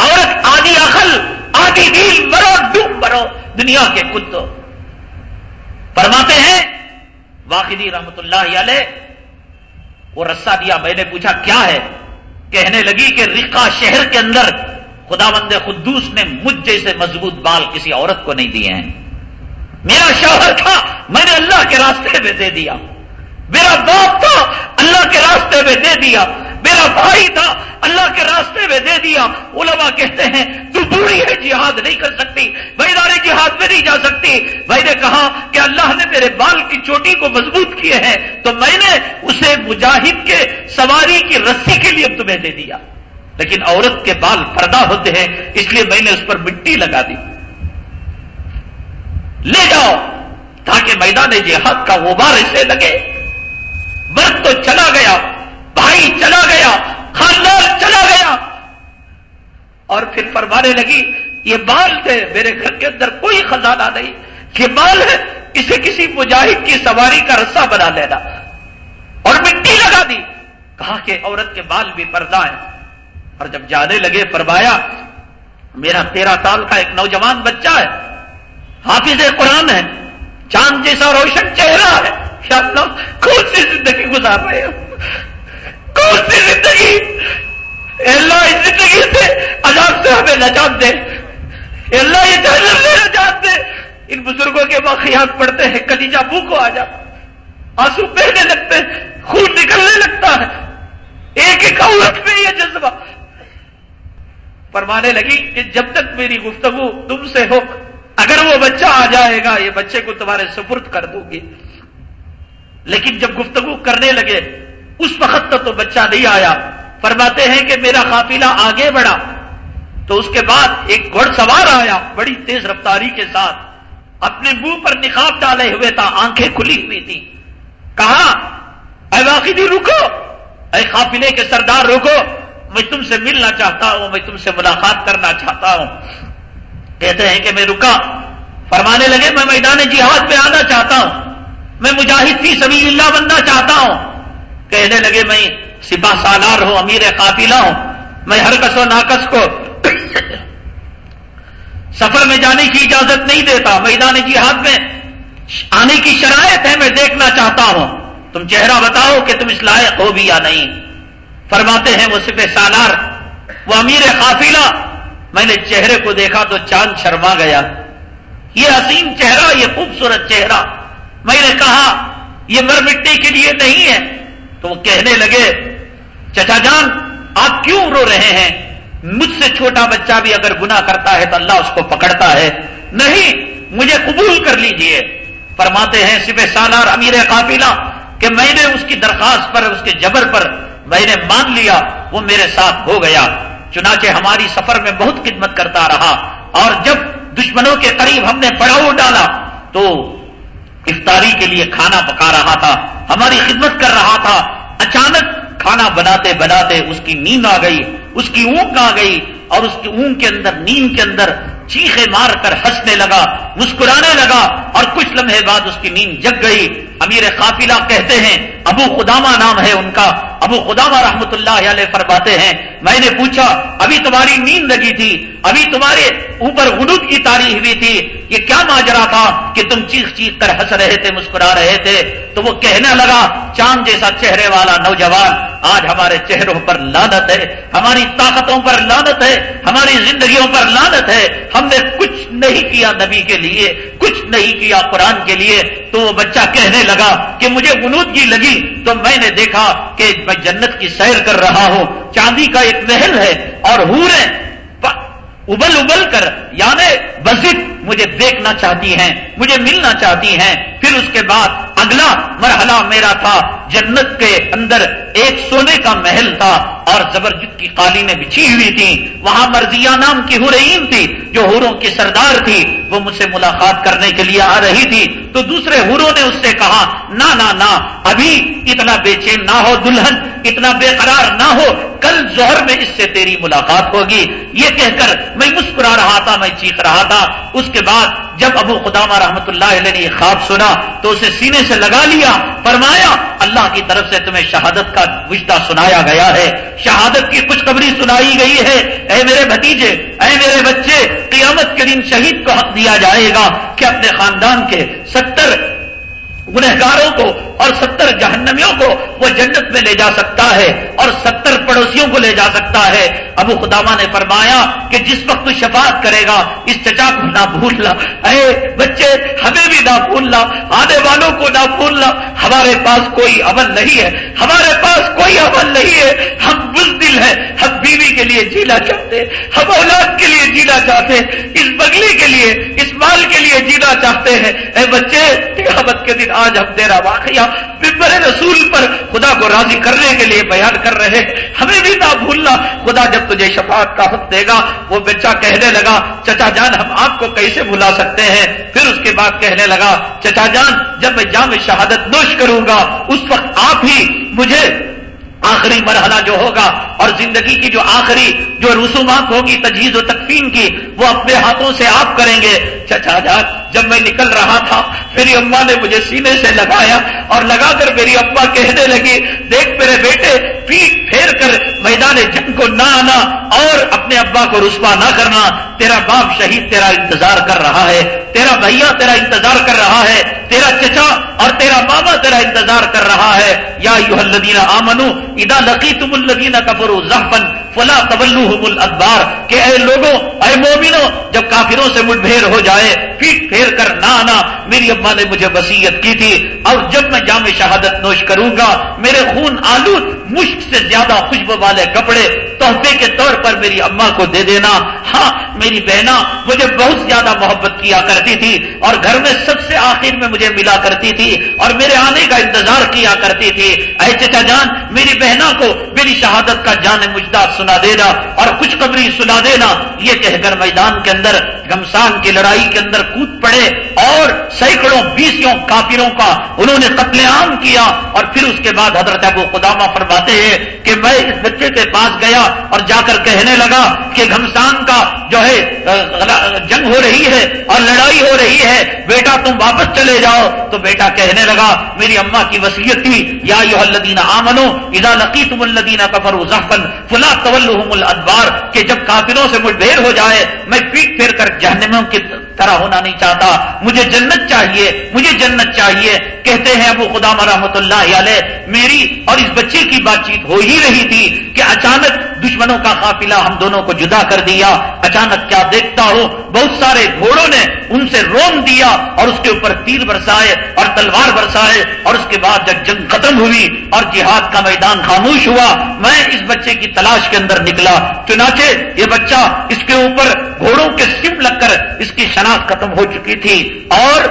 عورت آدھی اخل آدھی دل مرو ڈوب مرو، دنیا کے کتوں فرماتے ہیں، واقعی رحمت اللہ علیہ، وہ رسا دیا، میں نے پوچھا کیا ہے؟ کہنے لگی کہ رقا شہر کے اندر خدا بند خدوس نے مجھ جیسے مضبوط بال کسی عورت کو نہیں دیے ہیں۔ میرا شوہر تھا، میں نے اللہ کے راستے میں دے دیا۔ میرا باپ تھا، اللہ کے راستے میں دے دیا۔ میرا بھائی تھا، اللہ کے راستے میں دے دیا۔ علماء کہتے ہیں، تو بوڑھی ہے، جہاد نہیں کر سکتی۔ میدان جہاد میں نہیں جا سکتی۔ میں نے کہا کہ اللہ نے میرے بال کی چوٹی کو مضبوط کیے ہیں، تو میں نے اسے مجاہد کے سواری کی رسی کے لیے تمہیں دے دیا۔ لیکن عورت کے بال پردہ ہوتے ہیں، اس لیے میں نے اس پر مٹی لگا دی۔ لے جاؤ، تاکہ میدان جہاد کا غبار اسے لگے۔ مرد تو چلا گیا۔ بھائی چلا گیا، خاندان چلا گیا۔ اور پھر فرمانے لگی، یہ بال تھے، میرے گھر کے اندر کوئی خزانہ نہیں، یہ بال ہے، اسے کسی مجاہد کی سواری کا رسا بنا لینا۔ اور مٹی لگا دی۔ کہا کہ عورت کے بال بھی پردہ ہیں اور جب جانے لگے، فرمایا، میرا تیرہ سال کا ایک نوجوان بچہ ہے۔ حافظ قرآن ہے۔ چاند جیسا روشن چہرہ ہے۔ کون سی زندگی گزار رہے ہو؟ کون سی زندگی۔ اللہ اس زندگی سے عذاب سے ہمیں نجات دے اللہ یہ جہنم سے نجات دے ان بزرگوں کے واقعات پڑھتے ہیں کلیجا بو کو آ جاتا۔ آنسو بہنے لگتے خون نکلنے لگتا ہے۔ ایک ایک عورت میں یہ جذبہ۔ فرمانے لگی کہ جب تک میری گفتگو تم سے ہو، اگر وہ بچہ آ جائے گا، یہ بچے کو تمہارے سپرد کر دوں گی۔ لیکن جب گفتگو کرنے لگے اس وقت تک تو بچہ نہیں آیا۔ فرماتے ہیں کہ میرا قافلہ آگے بڑھا۔ تو اس کے بعد ایک گھڑ سوار آیا بڑی تیز رفتاری کے ساتھ۔ اپنے منہ پر نقاب ڈالے ہوئے تھا، آنکھیں کھلی ہوئی تھی کہا، اے واقعی رکو۔ اے قافلے کے سردار رکو، میں تم سے ملنا چاہتا ہوں، میں تم سے ملاقات کرنا چاہتا ہوں۔ کہتے ہیں کہ میں رکا۔ فرمانے لگے، میں میدان جہاد پہ آنا چاہتا ہوں۔ میں مجاہد فی سبیل اللہ بننا چاہتا ہوں۔ کہنے لگے، میں سپا سالار ہوں، امیر قافلہ ہوں، میں ہر کس و ناکس کو سفر میں جانے کی اجازت نہیں دیتا، میدان جہاد میں آنے کی شرائط ہے میں دیکھنا چاہتا ہوں۔ تم چہرہ بتاؤ کہ تم اس لائق ہو بھی یا نہیں۔ فرماتے ہیں، وہ سپہ سالار، وہ امیر قافلہ میں نے چہرے کو دیکھا تو چاند شرما گیا۔ یہ عظیم چہرہ، یہ خوبصورت چہرہ۔ میں نے کہا، یہ مر مٹی کے لیے نہیں ہے تو وہ کہنے لگے، چچا جان، آپ کیوں رو رہے ہیں؟ مجھ سے چھوٹا بچہ بھی اگر گنا کرتا ہے تو اللہ اس کو پکڑتا ہے۔ نہیں، مجھے قبول کر لیجیے۔ فرماتے ہیں سپہ سالار امیر قافلہ کہ میں نے اس کی درخواست پر، اس کے جبر پر میں نے مان لیا، وہ میرے ساتھ ہو گیا۔ چنانچہ ہماری سفر میں بہت خدمت کرتا رہا۔ اور جب دشمنوں کے قریب ہم نے پڑاؤ ڈالا تو افطاری کے لیے کھانا پکا رہا تھا، ہماری خدمت کر رہا تھا۔ اچانک کھانا بناتے بناتے اس کی نیند آ گئی، اس کی اونگ آ گئی اور اس کی اونگ کے اندر، نیند کے اندر چیخے مار کر ہنسنے لگا، مسکرانے لگا اور کچھ لمحے بعد اس کی نیند جگ گئی۔ امیر قافلہ کہتے ہیں، ابو خدامہ نام ہے ان کا۔ ابو خدامہ رحمت اللہ علیہ فرماتے ہیں، میں نے پوچھا، ابھی تمہاری نیند لگی تھی؟ ابھی تمہارے اوپر غنوب کی تاریخ ہوئی تھی؟ یہ کیا ماجرا تھا کہ تم چیخ چیخ کر ہنس رہے تھے، مسکرا رہے تھے؟ تو وہ کہنے لگا، چاند جیسا چہرے والا نوجوان، آج ہمارے چہروں پر لانت ہے، ہماری طاقتوں پر لانت ہے، ہماری زندگیوں پر لانت ہے ہم نے کچھ نہیں کیا نبی کے لیے، کچھ نہیں کیا قرآن کے لیے۔ تو وہ بچہ کہنے لگا کہ مجھے غنودگی لگی۔ تو میں نے دیکھا کہ میں جنت کی سیر کر رہا ہوں۔ چاندی کا ایک محل ہے اور ہوریں ابل ابل کر یعنی بزد مجھے دیکھنا چاہتی ہیں، مجھے ملنا چاہتی ہیں۔ پھر اس کے بعد اگلا مرحلہ میرا تھا، جنت کے اندر ایک سونے کا محل تھا اور زبرجد کی قالینیں بچھی ہوئی تھی وہاں مرضیہ نام کی ہورئین تھی، جو ہوروں کی سردار تھی۔ وہ مجھ سے ملاقات کرنے کے لیے آ رہی تھی۔ تو دوسرے ہوروں نے اس سے کہا نہ نہ نہ ابھی اتنا بے چین نہ ہو، دلہن، اتنا بے قرار نہ ہو۔ کل زہر میں اس سے تیری ملاقات ہوگی۔ یہ کہہ کر میں مسکرا رہا تھا، میں چیخ رہا تھا۔ اس کے بعد جب ابو خدامہ رحمت اللہ علیہ نے یہ خواب سنا تو اسے سینے سے لگا لیا، فرمایا، اللہ کی طرف سے تمہیں شہادت کا وجدہ سنایا گیا ہے۔ شہادت کی خوشخبری سنائی گئی ہے۔ اے میرے بھتیجے، اے میرے بچے، قیامت کے دن شہید کو حق دیا جائے گا کہ اپنے خاندان کے ستر گنہگاروں کو اور ستر جہنمیوں کو وہ جنت میں لے جا سکتا ہے اور ستر پڑوسیوں کو لے جا سکتا ہے۔ ابو خدامہ نے فرمایا کہ جس وقت شفاعت کرے گا، اس چچا کو نہ بھولنا اے بچے، ہمیں بھی نہ بھولنا آنے والوں کو نہ بھولنا ہمارے پاس کوئی عمل نہیں ہے۔ ہمارے پاس کوئی عمل نہیں ہے۔ ہم بزدل ہیں۔ ہم بیوی کے لیے جینا چاہتے ہم اولاد کے لیے جینا چاہتے اس بگلی کے لیے، اس مال کے لیے جینا چاہتے ہیں۔ اے بچے، قیامت کے دن آج ہم تیرا واقعہ ببر رسول پر خدا کو راضی کرنے کے لیے بیان کر رہے ہمیں بھی نہ بھولنا۔ خدا جب تجھے شفاعت کا حق دے گا، وہ بچہ کہنے لگا، چچا جان، ہم آپ کو کیسے بھلا سکتے ہیں؟ پھر اس کے بعد کہنے لگا، چچا جان، جب میں جام شہادت نوش کروں گا، اس وقت آپ ہی مجھے آخری مرحلہ جو ہوگا اور زندگی کی جو آخری جو رسومات ہوگی، تجہیز و تقفین کی، وہ اپنے ہاتھوں سے آپ کریں گے۔ چچا جات جب میں نکل رہا تھا، میری اماں نے مجھے سینے سے لگایا اور لگا کر میری ابا کہنے لگی، دیکھ میرے بیٹے، پیٹ پھیر کر میدان جنگ کو نہ آنا اور اپنے ابا کو رسوا نہ کرنا، تیرا باپ شہید، تیرا انتظار کر رہا ہے، تیرا بھیا تیرا انتظار کر رہا ہے، تیرا چچا اور تیرا ماما تیرا انتظار کر رہا ہے۔ یا یو الدین آمنو ادا لقی تم الدین کبرو زحفن فلا طبل ادبار کہ اے لوگوں، اے مومنو جب کافروں سے مٹ بھیڑ ہو جائے، پیٹ پھیر کر نہ آنا میری ابا نے مجھے وسیعت کی تھی۔ اور جب میں جامع شہادت نوش کروں گا، میرے خون آلود، مشک سے زیادہ خوشبو والے کپڑے تحفے کے طور پر میری اما کو دے دینا۔ ہاں میری بہنا مجھے بہت زیادہ محبت کیا کرتی تھی اور گھر میں سب سے آخر میں مجھے ملا کرتی تھی اور میرے آنے کا انتظار کیا کرتی تھی۔ اے چچا جان، میری بہنا کو میری شہادت کا جان مجداد سنا دینا اور کچھ قبری سنا دینا۔ یہ کہہ کر میدان کے اندر گمسان کی لڑائی کے اندر کود پڑے۔ اور سینکڑوں بیسوں کافروں کا انہوں نے قتل عام کیا اور پھر اس کے بعد حضرت ابو خدامہ فرماتے ہیں کہ میں اس بچے کے پاس گیا اور جا کر کہنے لگا کہ گھمسان کا جو ہے جنگ ہو رہی ہے اور لڑائی ہو رہی ہے، بیٹا تم واپس چلے جاؤ۔ تو بیٹا کہنے لگا، میری اما کی وسیعت تھی، یا یو الدین آمنو ادا لقی تم الدین کفر ظفن فلا طول الادبار، کہ جب کافروں سے مجھ ہو جائے، میں پیٹ پھیر کر جہنموں کی طرح ہونا نہیں چاہتا۔ مجھے جنت چاہیے، مجھے جنت چاہیے۔ کہتے ہیں ابو خدا رحمت اللہ علیہ، میری اور اس بچے کی بات چیت ہو ہی رہی تھی کہ اچانک دشمنوں کا قافلہ ہم دونوں کو جدا کر دیا، اچانک کیا دیکھتا ہو؟ بہت سارے گھوڑوں نے ان سے روم دیا اور اس کے اوپر تیر برسائے اور تلوار برسائے اور اس کے بعد جب جنگ ختم ہوئی اور جہاد کا میدان خاموش ہوا، میں اس بچے کی تلاش کے اندر نکلا۔ چنانچہ یہ بچہ اس کے اوپر گھوڑوں کے سم لگ کر اس کی شناخت ختم ہو چکی تھی اور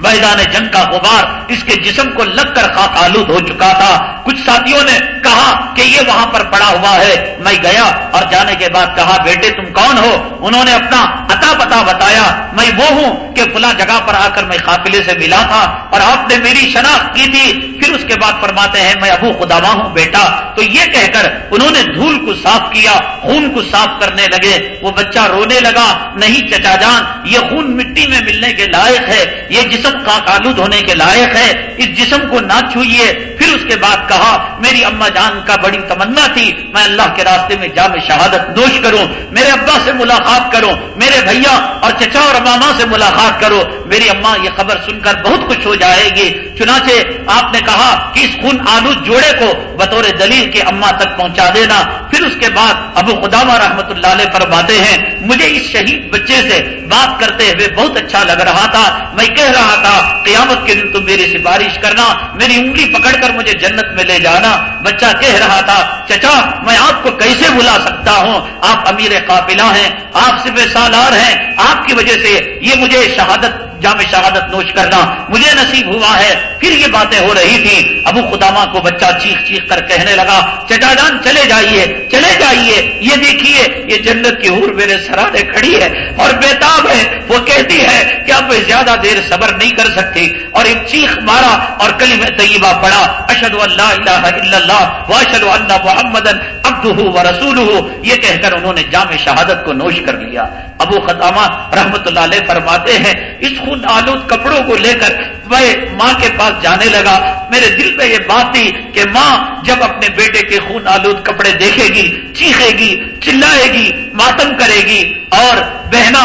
میدان جنگ کا غبار اس کے جسم کو لگ کر خاک آلود ہو چکا تھا۔ کچھ ساتھیوں نے کہا کہ یہ وہاں پر پڑا ہوا ہے۔ میں گیا اور جانے کے بعد کہا، بیٹے، تم کون ہو؟ انہوں نے اپنا اتا پتا بتایا، میں وہ ہوں کہ فلاں جگہ پر آ کر میں قافلے سے ملا تھا اور آپ نے میری شناخت کی تھی۔ پھر اس کے بعد فرماتے ہیں، میں ابو خدا ہوں، بیٹا تو یہ کہہ کر انہوں نے دھول کو صاف کیا، خون کو صاف کرنے لگے۔ وہ بچہ رونے لگا، نہیں چچا جان، یہ خون مٹی میں ملنے کے لائق ہے۔ یہ جسم جسم کا آلود ہونے کے لائق ہے، اس جسم کو نہ چھوئیے۔ پھر اس کے بعد کہا، میری اما جان کا بڑی تمنا تھی، میں اللہ کے راستے میں جا میں شہادت دوش کروں، میرے ابا سے ملاقات کروں، میرے بھیا اور چچا اور ماما سے ملاقات کرو میری اما یہ خبر سن کر بہت خوش ہو جائے گی۔ چنانچہ آپ نے کہا کہ اس خون آلود جوڑے کو بطور دلیل کے اما تک پہنچا دینا۔ پھر اس کے بعد ابو خدامہ رحمت اللہ علیہ فرماتے ہیں، مجھے اس شہید بچے سے بات کرتے ہوئے بہت اچھا لگ رہا تھا۔ میں کہہ رہا تھا، قیامت کے دن تم میری سفارش کرنا، میری انگلی پکڑ کر مجھے جنت میں لے جانا۔ بچہ کہہ رہا تھا، چچا، میں آپ کو کیسے بلا سکتا ہوں؟ آپ امیر قافلہ ہیں، آپ صرف سالار ہیں، آپ کی وجہ سے یہ مجھے شہادت جامع شہادت نوش کرنا مجھے نصیب ہوا ہے۔ پھر یہ باتیں ہو رہی تھی ابو خدامہ کو بچہ چیخ چیخ کر کہنے لگا چچا جان چلے جائیے چلے جائیے۔ یہ دیکھیے، یہ جنت کی ہور میرے سرانے کھڑی ہے اور بیتاب ہے۔ وہ کہتی ہے کہ اب میں زیادہ دیر صبر نہیں کر سکتی۔ اور ایک چیخ مارا اور کلی میں طیبہ پڑا اشد اللہ الہ الا اللہ و اللہ محمد ابد ہو و رسول یہ کہہ کر انہوں نے جامع شہادت کو نوش کر لیا۔ ابو خدامہ رحمت اللہ علیہ فرماتے ہیں، اس خون آلود کپڑوں کو لے کر میں ماں کے پاس جانے لگا۔ میرے دل پہ یہ بات تھی کہ ماں جب اپنے بیٹے کے خون آلود کپڑے دیکھے گی، چیخے گی، چلائے گی، ماتم کرے گی اور بہنا،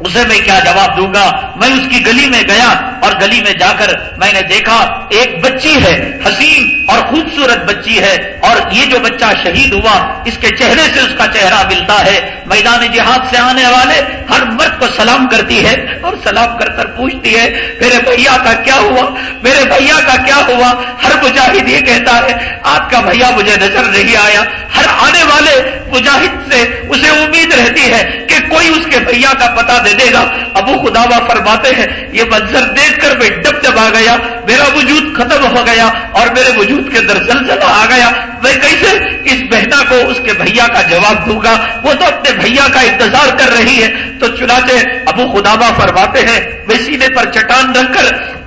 اسے میں کیا جواب دوں گا؟ میں اس کی گلی میں گیا۔ اور گلی میں جا کر میں نے دیکھا ایک بچی ہے، حسین اور خوبصورت بچی ہے اور یہ جو بچہ شہید ہوا، اس کے چہرے سے اس کا چہرہ ملتا ہے۔ میدان جہاد سے آنے والے ہر مرد کو سلام کرتی ہے اور سلام کر کر پوچھتی ہے، میرے بھیا کا کیا ہوا؟ میرے بھیا کا کیا ہوا؟ ہر مجاہد یہ کہتا ہے، آپ کا بھیا مجھے نظر نہیں آیا۔ ہر آنے والے مجاہد سے اسے امید رہتی ہے کہ کوئی اس کے بھیا کا پتا دے دے گا۔ ابو خداوا فرماتے ہیں، یہ منظر دیکھ کر میں ڈب ڈب آ گیا، میرا وجود ختم ہو گیا اور میرے وجود کے اندر زلزلہ آ گیا۔ میں کیسے اس بہنا کو اس کے بھیا کا جواب دوں گا؟ وہ تو اپنے بھیا کا انتظار کر رہی ہے۔ تو چنانچہ ابو خدابہ فرماتے ہیں، میں سینے پر چٹان رکھ کر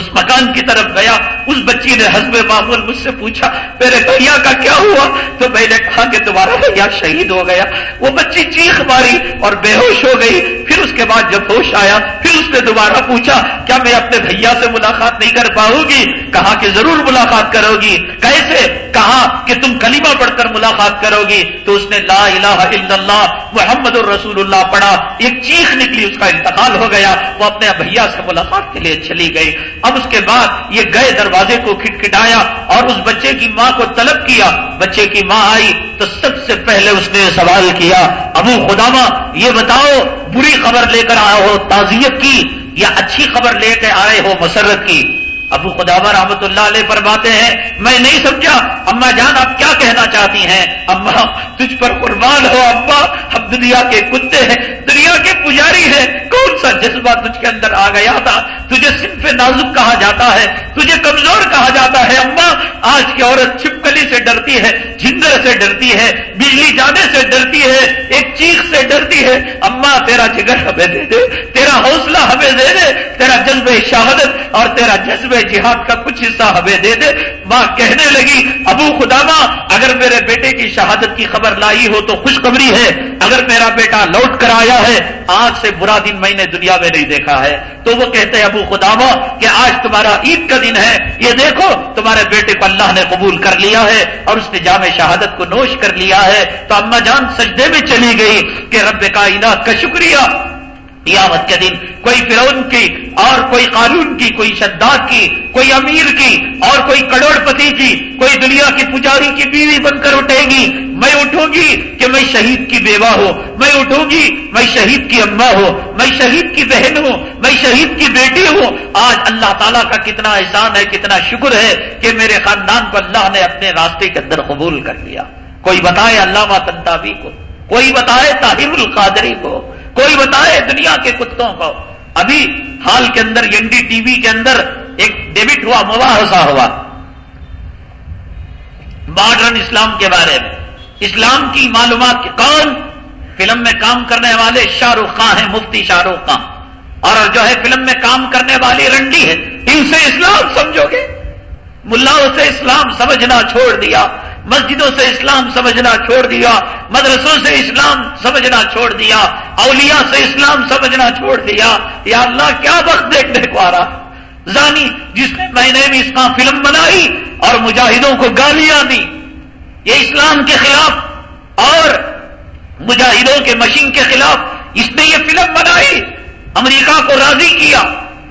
اس مکان کی طرف گیا، اس بچی نے حسب معمول مجھ سے پوچھا، میرے بھیا کا کیا ہوا؟ تو میں نے کہا کہ تمہارا بھیا شہید ہو گیا۔ وہ بچی چیخ ماری اور بے ہوش ہو گئی۔ پھر اس کے بعد جب ہوش آیا، پھر اس نے دوبارہ پوچھا، کیا میں اپنے بھیا سے ملاقات نہیں کر پاؤں گی؟ کہا کہ ضرور ملاقات کرو گی۔ کیسے؟ کہا کہ تم کلمہ پڑھ کر ملاقات کرو گی۔ تو اس نے لا الہ الا اللہ، محمد الرسول اللہ پڑھا۔ ایک چیخ نکلی، اس کا انتقال ہو گیا۔ وہ اپنے بھیا سے ملاقات کے لیے چلی گئی۔ اب اس کے بعد یہ گئے دروازے کو کھٹکھٹایا اور اس بچے کی ماں کو طلب کیا۔ بچے کی ماں آئی تو سب سے پہلے اس نے سوال کیا، ابو خدامہ یہ بتاؤ، بری خبر لے کر آئے ہو، تعزیت کی یا اچھی خبر لے کے آئے ہو، مسرت کی؟ ابو خدابہ رحمت اللہ علیہ پر باتیں ہیں، میں نہیں سمجھا، اما جان، آپ کیا کہنا چاہتی ہیں؟ اما، تجھ پر قربان ہو، اما، ہم دنیا کے کتے ہیں، دنیا کے پجاری ہیں۔ کون سا جذبہ تجھ کے اندر آ گیا تھا؟ تجھے صرف نازک کہا جاتا ہے، تجھے کمزور کہا جاتا ہے، اما، آج کی عورت چھپکلی سے ڈرتی ہے جھنگر سے ڈرتی ہے، بجلی جانے سے ڈرتی ہے، ایک چیخ سے ڈرتی ہے۔ اما، تیرا جگر ہمیں دے دے، تیرا حوصلہ ہمیں دے دے، تیرا جذب شہادت اور تیرا جذب جہاد کا کچھ حصہ ہمیں دے دے۔ ماں کہنے لگی، ابو خدا ماں اگر میرے بیٹے کی شہادت کی خبر لائی ہو تو خوشخبری ہے۔ اگر میرا بیٹا لوٹ کر آیا ہے، آج سے برا دن میں نے دنیا میں نہیں دیکھا ہے۔ تو وہ کہتے ہیں، ابو خدا ماں کہ آج تمہارا عید کا دن ہے۔ یہ دیکھو، تمہارے بیٹے کو اللہ نے قبول کر لیا ہے اور اس نے جامع شہادت کو نوش کر لیا ہے۔ تو اما جان سجدے میں چلی گئی کہ رب کائنات کا شکریہ۔ قیامت کے دن کوئی فرعون کی اور کوئی قانون کی، کوئی شداد کی، کوئی امیر کی اور کوئی کروڑ پتی کی، کوئی دنیا کی پجاری کی بیوی بن کر اٹھے گی۔ میں اٹھوں گی کہ میں شہید کی بیوہ ہوں۔ میں اٹھوں گی میں شہید کی اماں ہوں۔ میں شہید کی بہن ہوں۔ میں شہید کی بیٹی ہوں۔ آج اللہ تعالیٰ کا کتنا احسان ہے، کتنا شکر ہے کہ میرے خاندان کو اللہ نے اپنے راستے کے اندر قبول کر لیا۔ کوئی بتائے علامہ تنتابی کو، کوئی بتائے طاہر القادری کو۔ کوئی بتائے دنیا کے کتوں کو۔ ابھی حال کے اندر این ڈی ٹی وی کے اندر ایک ڈیبٹ ہوا مباحثہ ہوا۔ ماڈرن اسلام کے بارے میں۔ اسلام کی معلومات کون فلم میں کام کرنے والے شاہ رخ خان ہیں، مفتی شاہ رخ خان اور جو ہے فلم میں کام کرنے والی رنڈی ہے ان سے اسلام سمجھو گے۔ ملاؤں سے اسلام سمجھنا چھوڑ دیا، مسجدوں سے اسلام سمجھنا چھوڑ دیا مدرسوں سے اسلام سمجھنا چھوڑ دیا، اولیاء سے اسلام سمجھنا چھوڑ دیا۔ یا اللہ، کیا وقت دیکھنے کو آ رہا زانی، جس نے میں نے بھی اس کا فلم بنائی اور مجاہدوں کو گالیاں دی یہ اسلام کے خلاف اور مجاہدوں کے مشین کے خلاف اس نے یہ فلم بنائی، امریکہ کو راضی کیا،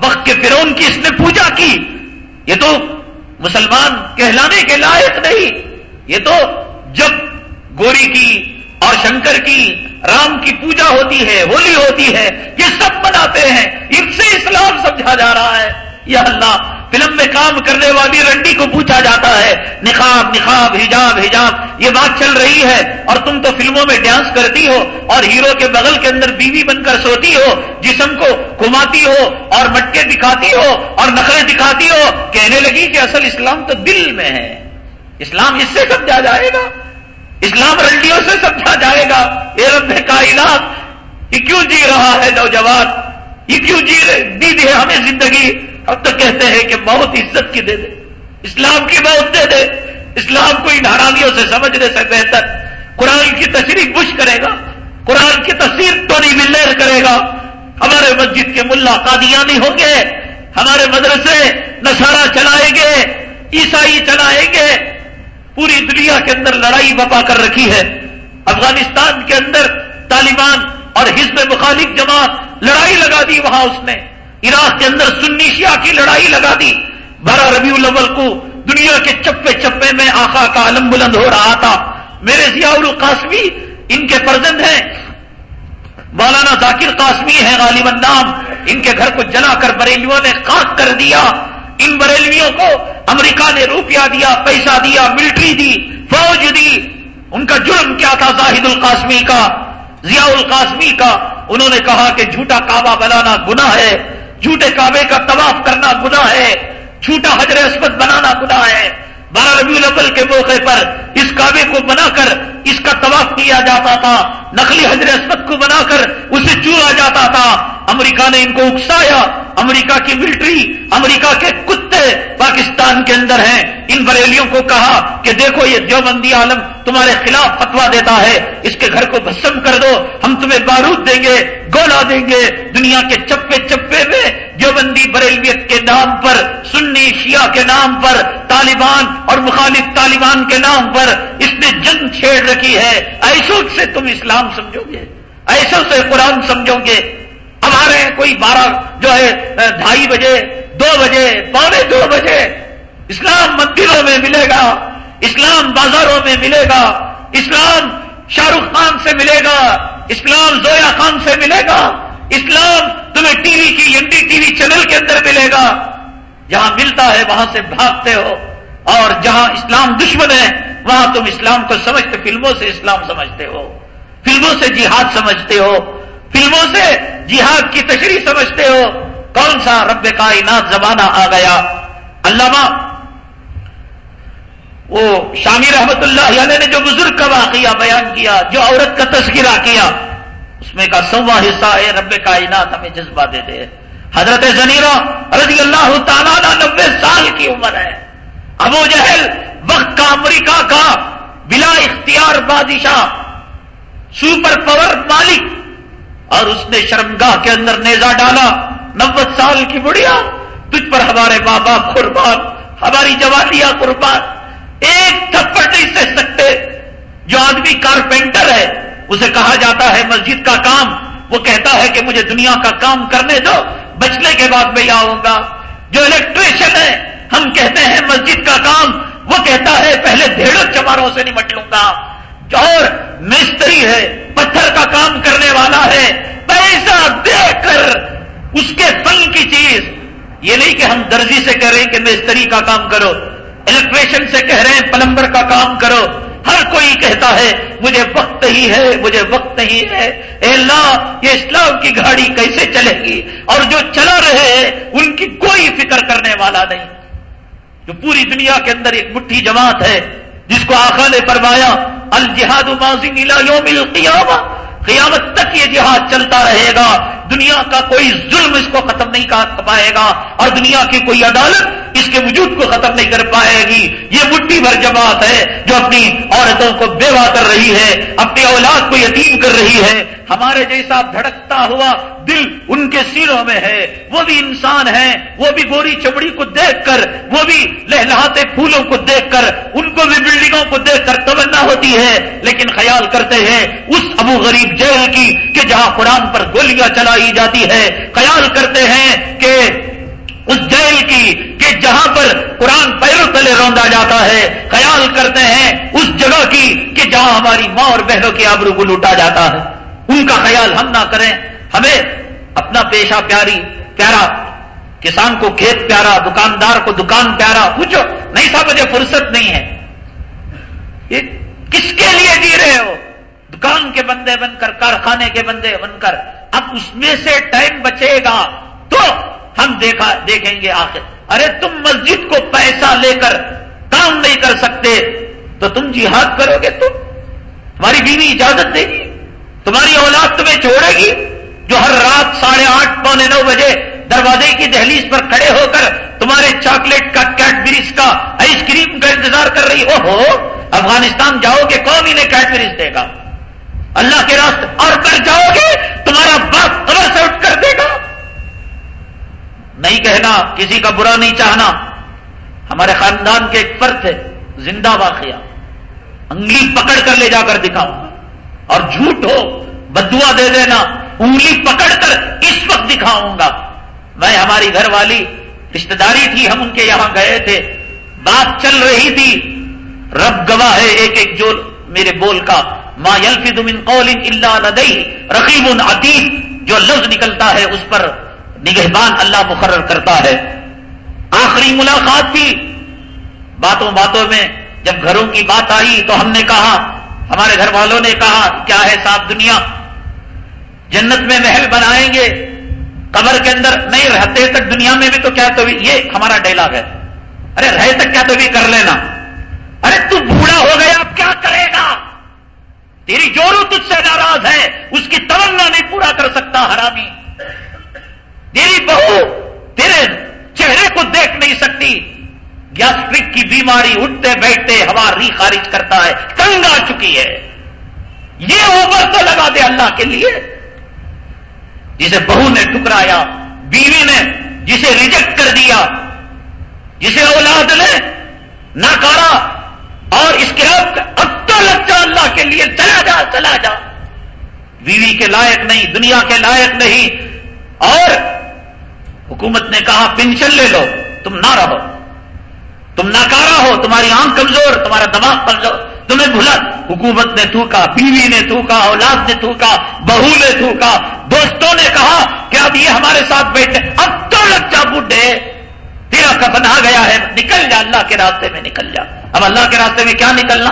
وقت کے فرون کی اس نے پوجا کی۔ یہ تو مسلمان کہلانے کے لائق نہیں، یہ تو جب گوری کی اور شنکر کی، رام کی پوجا ہوتی ہے، ہولی ہوتی ہے، یہ سب مناتے ہیں۔ ان سے اسلام سمجھا جا رہا ہے۔ یا اللہ، فلم میں کام کرنے والی رنڈی کو پوچھا جاتا ہے، نقاب نقاب، حجاب حجاب، یہ بات چل رہی ہے۔ اور تم تو فلموں میں ڈانس کرتی ہو اور ہیرو کے بغل کے اندر بیوی بن کر سوتی ہو، جسم کو گھماتی ہو اور مٹکے دکھاتی ہو اور نخرے دکھاتی ہو، کہنے لگی کہ اصل اسلام تو دل میں ہے۔ اسلام اس سے سمجھا جائے گا۔ اسلام رنڈیوں سے سمجھا جائے گا، اے رب کائنات، یہ کیوں جی رہا ہے نوجوان؟ یہ کیوں جی دی دی ہے ہمیں زندگی۔ اب تو کہتے ہیں کہ بہت عزت کی دے دے۔ اسلام کی بہت دے دے۔ اسلام کو ان حرامیوں سے سمجھنے سے بہتر۔ قرآن کی تشریح بش کرے گا۔ قرآن کی تصویر تو نہیں ملنے کرے گا۔ ہمارے مسجد کے ملا قادیانی ہوں گے۔ ہمارے مدرسے نسارا چلائیں گے، عیسائی چلائیں گے۔ پوری دنیا کے اندر لڑائی بپا کر رکھی ہے۔ افغانستان کے اندر طالبان اور حزب مخالف جماعت لڑائی لگا دی وہاں اس نے۔ عراق کے اندر سنی شیعہ کی لڑائی لگا دی۔ بارہ ربیع الاول کو دنیا کے چپے چپے میں آخا کا علم بلند ہو رہا تھا۔ میرے ضیاء القاسمی، ان کے پرزند ہیں۔ مولانا ذاکر قاسمی ہے غالب النام ان کے گھر کو جلا کر بریلیوں نے خاک کر دیا۔ ان بریلویوں کو امریکہ نے روپیہ دیا، پیسہ دیا، ملٹری دی، فوج دی۔ ان کا جرم کیا تھا زاہد القاسمی کا، ضیاء القاسمی کا؟ انہوں نے کہا کہ جھوٹا کعبہ بنانا گناہ ہے، جھوٹے کعبے کا طواف کرنا گناہ ہے، جھوٹا حجر اسمت بنانا گناہ ہے۔ بارہ ربیع الاول کے موقع پر اس کعبے کو بنا کر اس کا طواف کیا جاتا تھا، نقلی حضر اسمت کو بنا کر اسے چورا جاتا تھا۔ امریکہ نے ان کو اکسایا، امریکہ کی ملٹری، امریکہ کے کتے پاکستان کے اندر ہیں۔ ان بریلیوں کو کہا کہ دیکھو یہ دیوبندی عالم تمہارے خلاف فتوا دیتا ہے، اس کے گھر کو بسم کر دو، ہم تمہیں بارود دیں گے۔ گولا دیں گے دنیا کے چپے چپے میں دیوبندی بریلویت کے نام پر، سنی شیعہ کے نام پر، طالبان اور مخالف طالبان کے نام پر اس نے جنگ چھیڑ رکھی ہے۔ ایسوں سے تم اسلام سمجھو گے۔ ایسوں سے قرآن سمجھو گے۔ اب آ رہے ہیں کوئی بارہ جو ہے، ڈھائی بجے، دو بجے، پونے دو بجے اسلام مندروں میں ملے گا، اسلام بازاروں میں ملے گا، اسلام شاہ رخ خان سے ملے گا۔ اسلام زویا خان سے ملے گا، اسلام تمہیں ٹی وی کی N D T V channel کے اندر ملے گا۔ جہاں ملتا ہے وہاں سے بھاگتے ہو، اور جہاں اسلام دشمن ہے، وہاں تم اسلام کو سمجھتے، فلموں سے اسلام سمجھتے ہو۔ فلموں سے جہاد سمجھتے ہو۔ فلموں سے جہاد کی تشریح سمجھتے ہو۔ کون سا رب کائنات زمانہ آ گیا؟ علامہ وہ شامی رحمت اللہ علیہ نے جو بزرگ کا واقعہ بیان کیا، جو عورت کا تذکرہ کیا، اس میں کا سوا حصہ ہے، رب کائنات ہمیں جذبہ دے دے۔ حضرت زنیرہ رضی اللہ تعالیٰ نبے سال کی عمر ہے۔ ابو جہل وقت کا امریکہ کا بلا اختیار بادشاہ سپر پاور مالک، اور اس نے شرمگاہ کے اندر نیزا ڈالا۔ نبے سال کی بڑھیا، تجھ پر ہمارے ماں باپ قربان، ہماری جوانیاں قربان۔ ایک تھپڑ نہیں سہ سکتے۔ جو آدمی کارپینٹر ہے، اسے کہا جاتا ہے مسجد کا کام۔ وہ کہتا ہے کہ مجھے دنیا کا کام کرنے دو، بچنے کے بعد میں آؤں گا۔ جو الیکٹریشن ہے، ہم کہتے ہیں مسجد کا کام۔ وہ کہتا ہے، پہلے ڈھیڑوں چماروں سے نمٹ لوں گا۔ اور مستری ہے، پتھر کا کام کرنے والا ہے۔ پیسہ دے کر اس کے فن کی چیز۔ یہ نہیں کہ ہم درجی سے کہہ رہے ہیں کہ مستری کا کام کرو۔ الیکٹریشن سے کہہ رہے ہیں پلمبر کا کام کرو. ہر کوئی کہتا ہے، مجھے وقت نہیں ہے، مجھے وقت نہیں ہے. اے اللہ، یہ اسلام کی گاڑی کیسے چلے گی؟ اور جو چلا رہے ہیں، ان کی کوئی فکر کرنے والا نہیں۔ جو پوری دنیا کے اندر ایک مٹھی جماعت ہے، جس کو آخا نے فرمایا، الجہاد ماضی نیلا یوم القیامہ. قیامت تک یہ جہاد چلتا رہے گا۔ دنیا کا کوئی ظلم اس کو ختم نہیں کر پائے گا اور دنیا کی کوئی عدالت اس کے وجود کو ختم نہیں کر پائے گی۔ یہ مٹھی بھر جماعت ہے جو اپنی عورتوں کو بیوہ کر رہی ہے، اپنی اولاد کو یتیم کر رہی ہے۔ ہمارے جیسا دھڑکتا ہوا دل ان کے سیروں میں ہے۔ وہ بھی انسان ہے، وہ بھی گوری چمڑی کو دیکھ کر، وہ بھی لہلاتے پھولوں کو دیکھ کر، ان کو بھی بلڈنگوں کو دیکھ کر ہوتی ہے لیکن خیال کرتے ہیں اس ابو غریب جیل کی کہ جہاں قرآن پر گولیاں چلائی جاتی ہے خیال کرتے ہیں کہ اس جیل کی کہ جہاں پر قرآن پیروں تلے روندا جاتا ہے۔ خیال کرتے ہیں اس جگہ کی کہ جہاں ہماری ماں اور بہنوں کی آبرو کو لوٹا جاتا ہے۔ ان کا خیال ہم نہ کریں۔ ہمیں اپنا پیشہ پیاری، پیارا کسان کو کھیت پیارا، دکاندار کو دکان پیارا، پوچھو، نہیں تھا مجھے فرصت نہیں ہے۔ یہ کس کے لیے جی رہے ہو؟ دکان کے بندے بن کر، کارخانے کے بندے بن کر، اب اس میں سے ٹائم بچے گا تو ہم دیکھا، دیکھیں گے آخر۔ ارے تم مسجد کو پیسہ لے کر کام نہیں کر سکتے، تو تم جہاد کرو گے تم؟ تمہاری بیوی اجازت دے گی؟ تمہاری اولاد تمہیں چھوڑے گی؟ جو ہر رات ساڑھے آٹھ پونے نو بجے دروازے کی دہلیز پر کھڑے ہو کر تمہارے چاکلیٹ کا کیٹبریز کا آئس کریم کا انتظار کر رہی ہو ہو، افغانستان جاؤ گے کون انہیں کیٹبریز دے گا۔ اللہ کے راستے اور کر جاؤ گے، تمہارا باپ قبر سے اٹھ کر دے گا۔ نہیں کہنا، کسی کا برا نہیں چاہنا۔ ہمارے خاندان کے ایک فرد ہے، زندہ واقعہ۔ انگلی پکڑ کر لے جا کر دکھاؤں گا۔ اور جھوٹ ہو بدوا دے دینا، انگلی پکڑ کر اس وقت دکھاؤں گا۔ میں، ہماری گھر والی رشتے داری تھی، ہم ان کے یہاں گئے تھے۔ بات چل رہی تھی۔ رب گواہ ہے ایک ایک جو میرے بول کا۔ ما یلفی من قول الا لدی رقیب عتیب جو لفظ نکلتا ہے، اس پر نگہبان اللہ مقرر کرتا ہے۔ آخری ملاقات تھی۔ باتوں باتوں میں جب گھروں کی بات آئی تو ہم نے کہا، ہمارے گھر والوں نے کہا، کیا ہے صاف دنیا؟ جنت میں محل بنائیں گے۔ قبر کے اندر نہیں رہتے تک دنیا میں بھی تو کیا تو یہ ہمارا ڈائلاگ ہے۔ ارے رہے تک کیا تو بھی کر لینا۔ ارے تو بوڑھا ہو گیا، اب کیا کرے گا؟ تیری جورو تجھ سے ناراض ہے، اس کی تمنا نہیں پورا کر سکتا حرامی۔ تیری بہو تیرے چہرے کو دیکھ نہیں سکتی۔ گیسٹرک کی بیماری اٹھتے بیٹھتے ہوا ری خارج کرتا ہے، تنگ آ چکی ہے۔ یہ اوور تو لگا دے اللہ کے لیے۔ جسے بہو نے ٹکرایا بیوی نے جسے ریجیکٹ کر دیا، جسے اولاد نے ناکارا اور اس کے اب اب تو لگتا اللہ کے لیے چلا جا چلا جا۔ بیوی کے لائق نہیں، دنیا کے لائق نہیں۔ اور حکومت نے کہا، پینشن لے لو، تم نہ رہو۔ تم ناکارا ہو، تمہاری آنکھ کمزور، تمہارا دماغ کمزور۔ تمہیں بھلا، حکومت نے تھوکا، بیوی نے تھوکا، اولاد نے تھوکا، بہو نے تھوکا دوستوں نے کہا کہ اب یہ ہمارے ساتھ بیٹھے، اب تو لگ جا بڈھے تیرا کفن آ گیا ہے، نکل جا، اللہ کے راستے میں نکل جا۔ اب اللہ کے راستے میں کیا نکلنا؟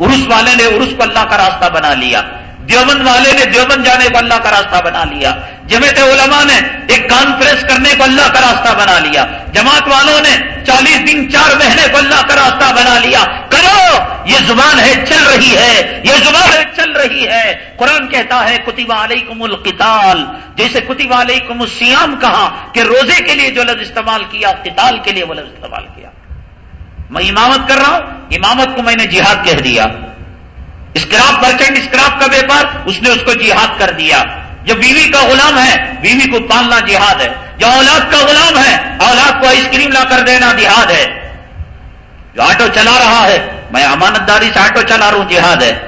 عرس والے نے عرس کو اللہ کا راستہ بنا لیا۔ دیوبند والے نے دیوبند جانے کو اللہ کا راستہ بنا لیا۔ جمعیت علماء نے ایک کانفرنس کرنے کو اللہ کا راستہ بنا لیا۔ جماعت والوں نے چالیس دن چار مہینے کو اللہ کا راستہ بنا لیا۔ کرو، یہ زبان ہے، چل رہی ہے۔ یہ زبان ہے، چل رہی ہے۔ قرآن کہتا ہے، کتب علیکم القتال۔ جیسے کتب علیکم السیام کہا کہ روزے کے لیے جو لفظ استعمال کیا، قتال کے لیے وہ لفظ استعمال کیا۔ میں امامت کر رہا ہوں، امامت کو میں نے جہاد کہہ دیا۔ اسکراپ مرچنٹ اسکراپ کا ویپار اس نے اس کو جہاد کر دیا۔ جو بیوی کا غلام ہے، بیوی کو پالنا جہاد ہے۔ جو اولاد کا غلام ہے، اولاد کو آئس کریم لا کر دینا جہاد ہے۔ جو آٹو چلا رہا ہے، میں امانت داری سے آٹو چلا رہا ہوں، جہاد ہے۔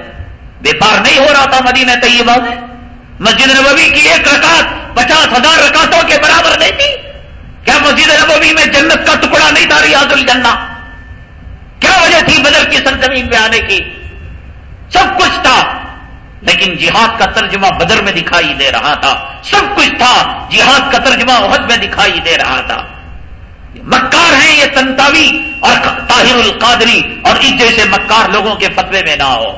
ویپار نہیں ہو رہا تھا مدینہ طیبہ میں۔ مسجد نبوی کی ایک رکعت پچاس ہزار رکعتوں کے برابر نہیں تھی۔ کیا مسجد نبوی میں جنت کا ٹکڑا نہیں تھا ریاض الجنہ؟ کیا وجہ تھی بدر کی سرزمین پہ آنے کی؟ سب کچھ تھا۔ لیکن جہاد کا ترجمہ بدر میں دکھائی دے رہا تھا۔ سب کچھ تھا، جہاد کا ترجمہ عہد میں دکھائی دے رہا تھا۔ مکار ہیں یہ تنتاوی اور طاہر القادری، اور اس جیسے مکار لوگوں کے فتوے میں نہ ہو۔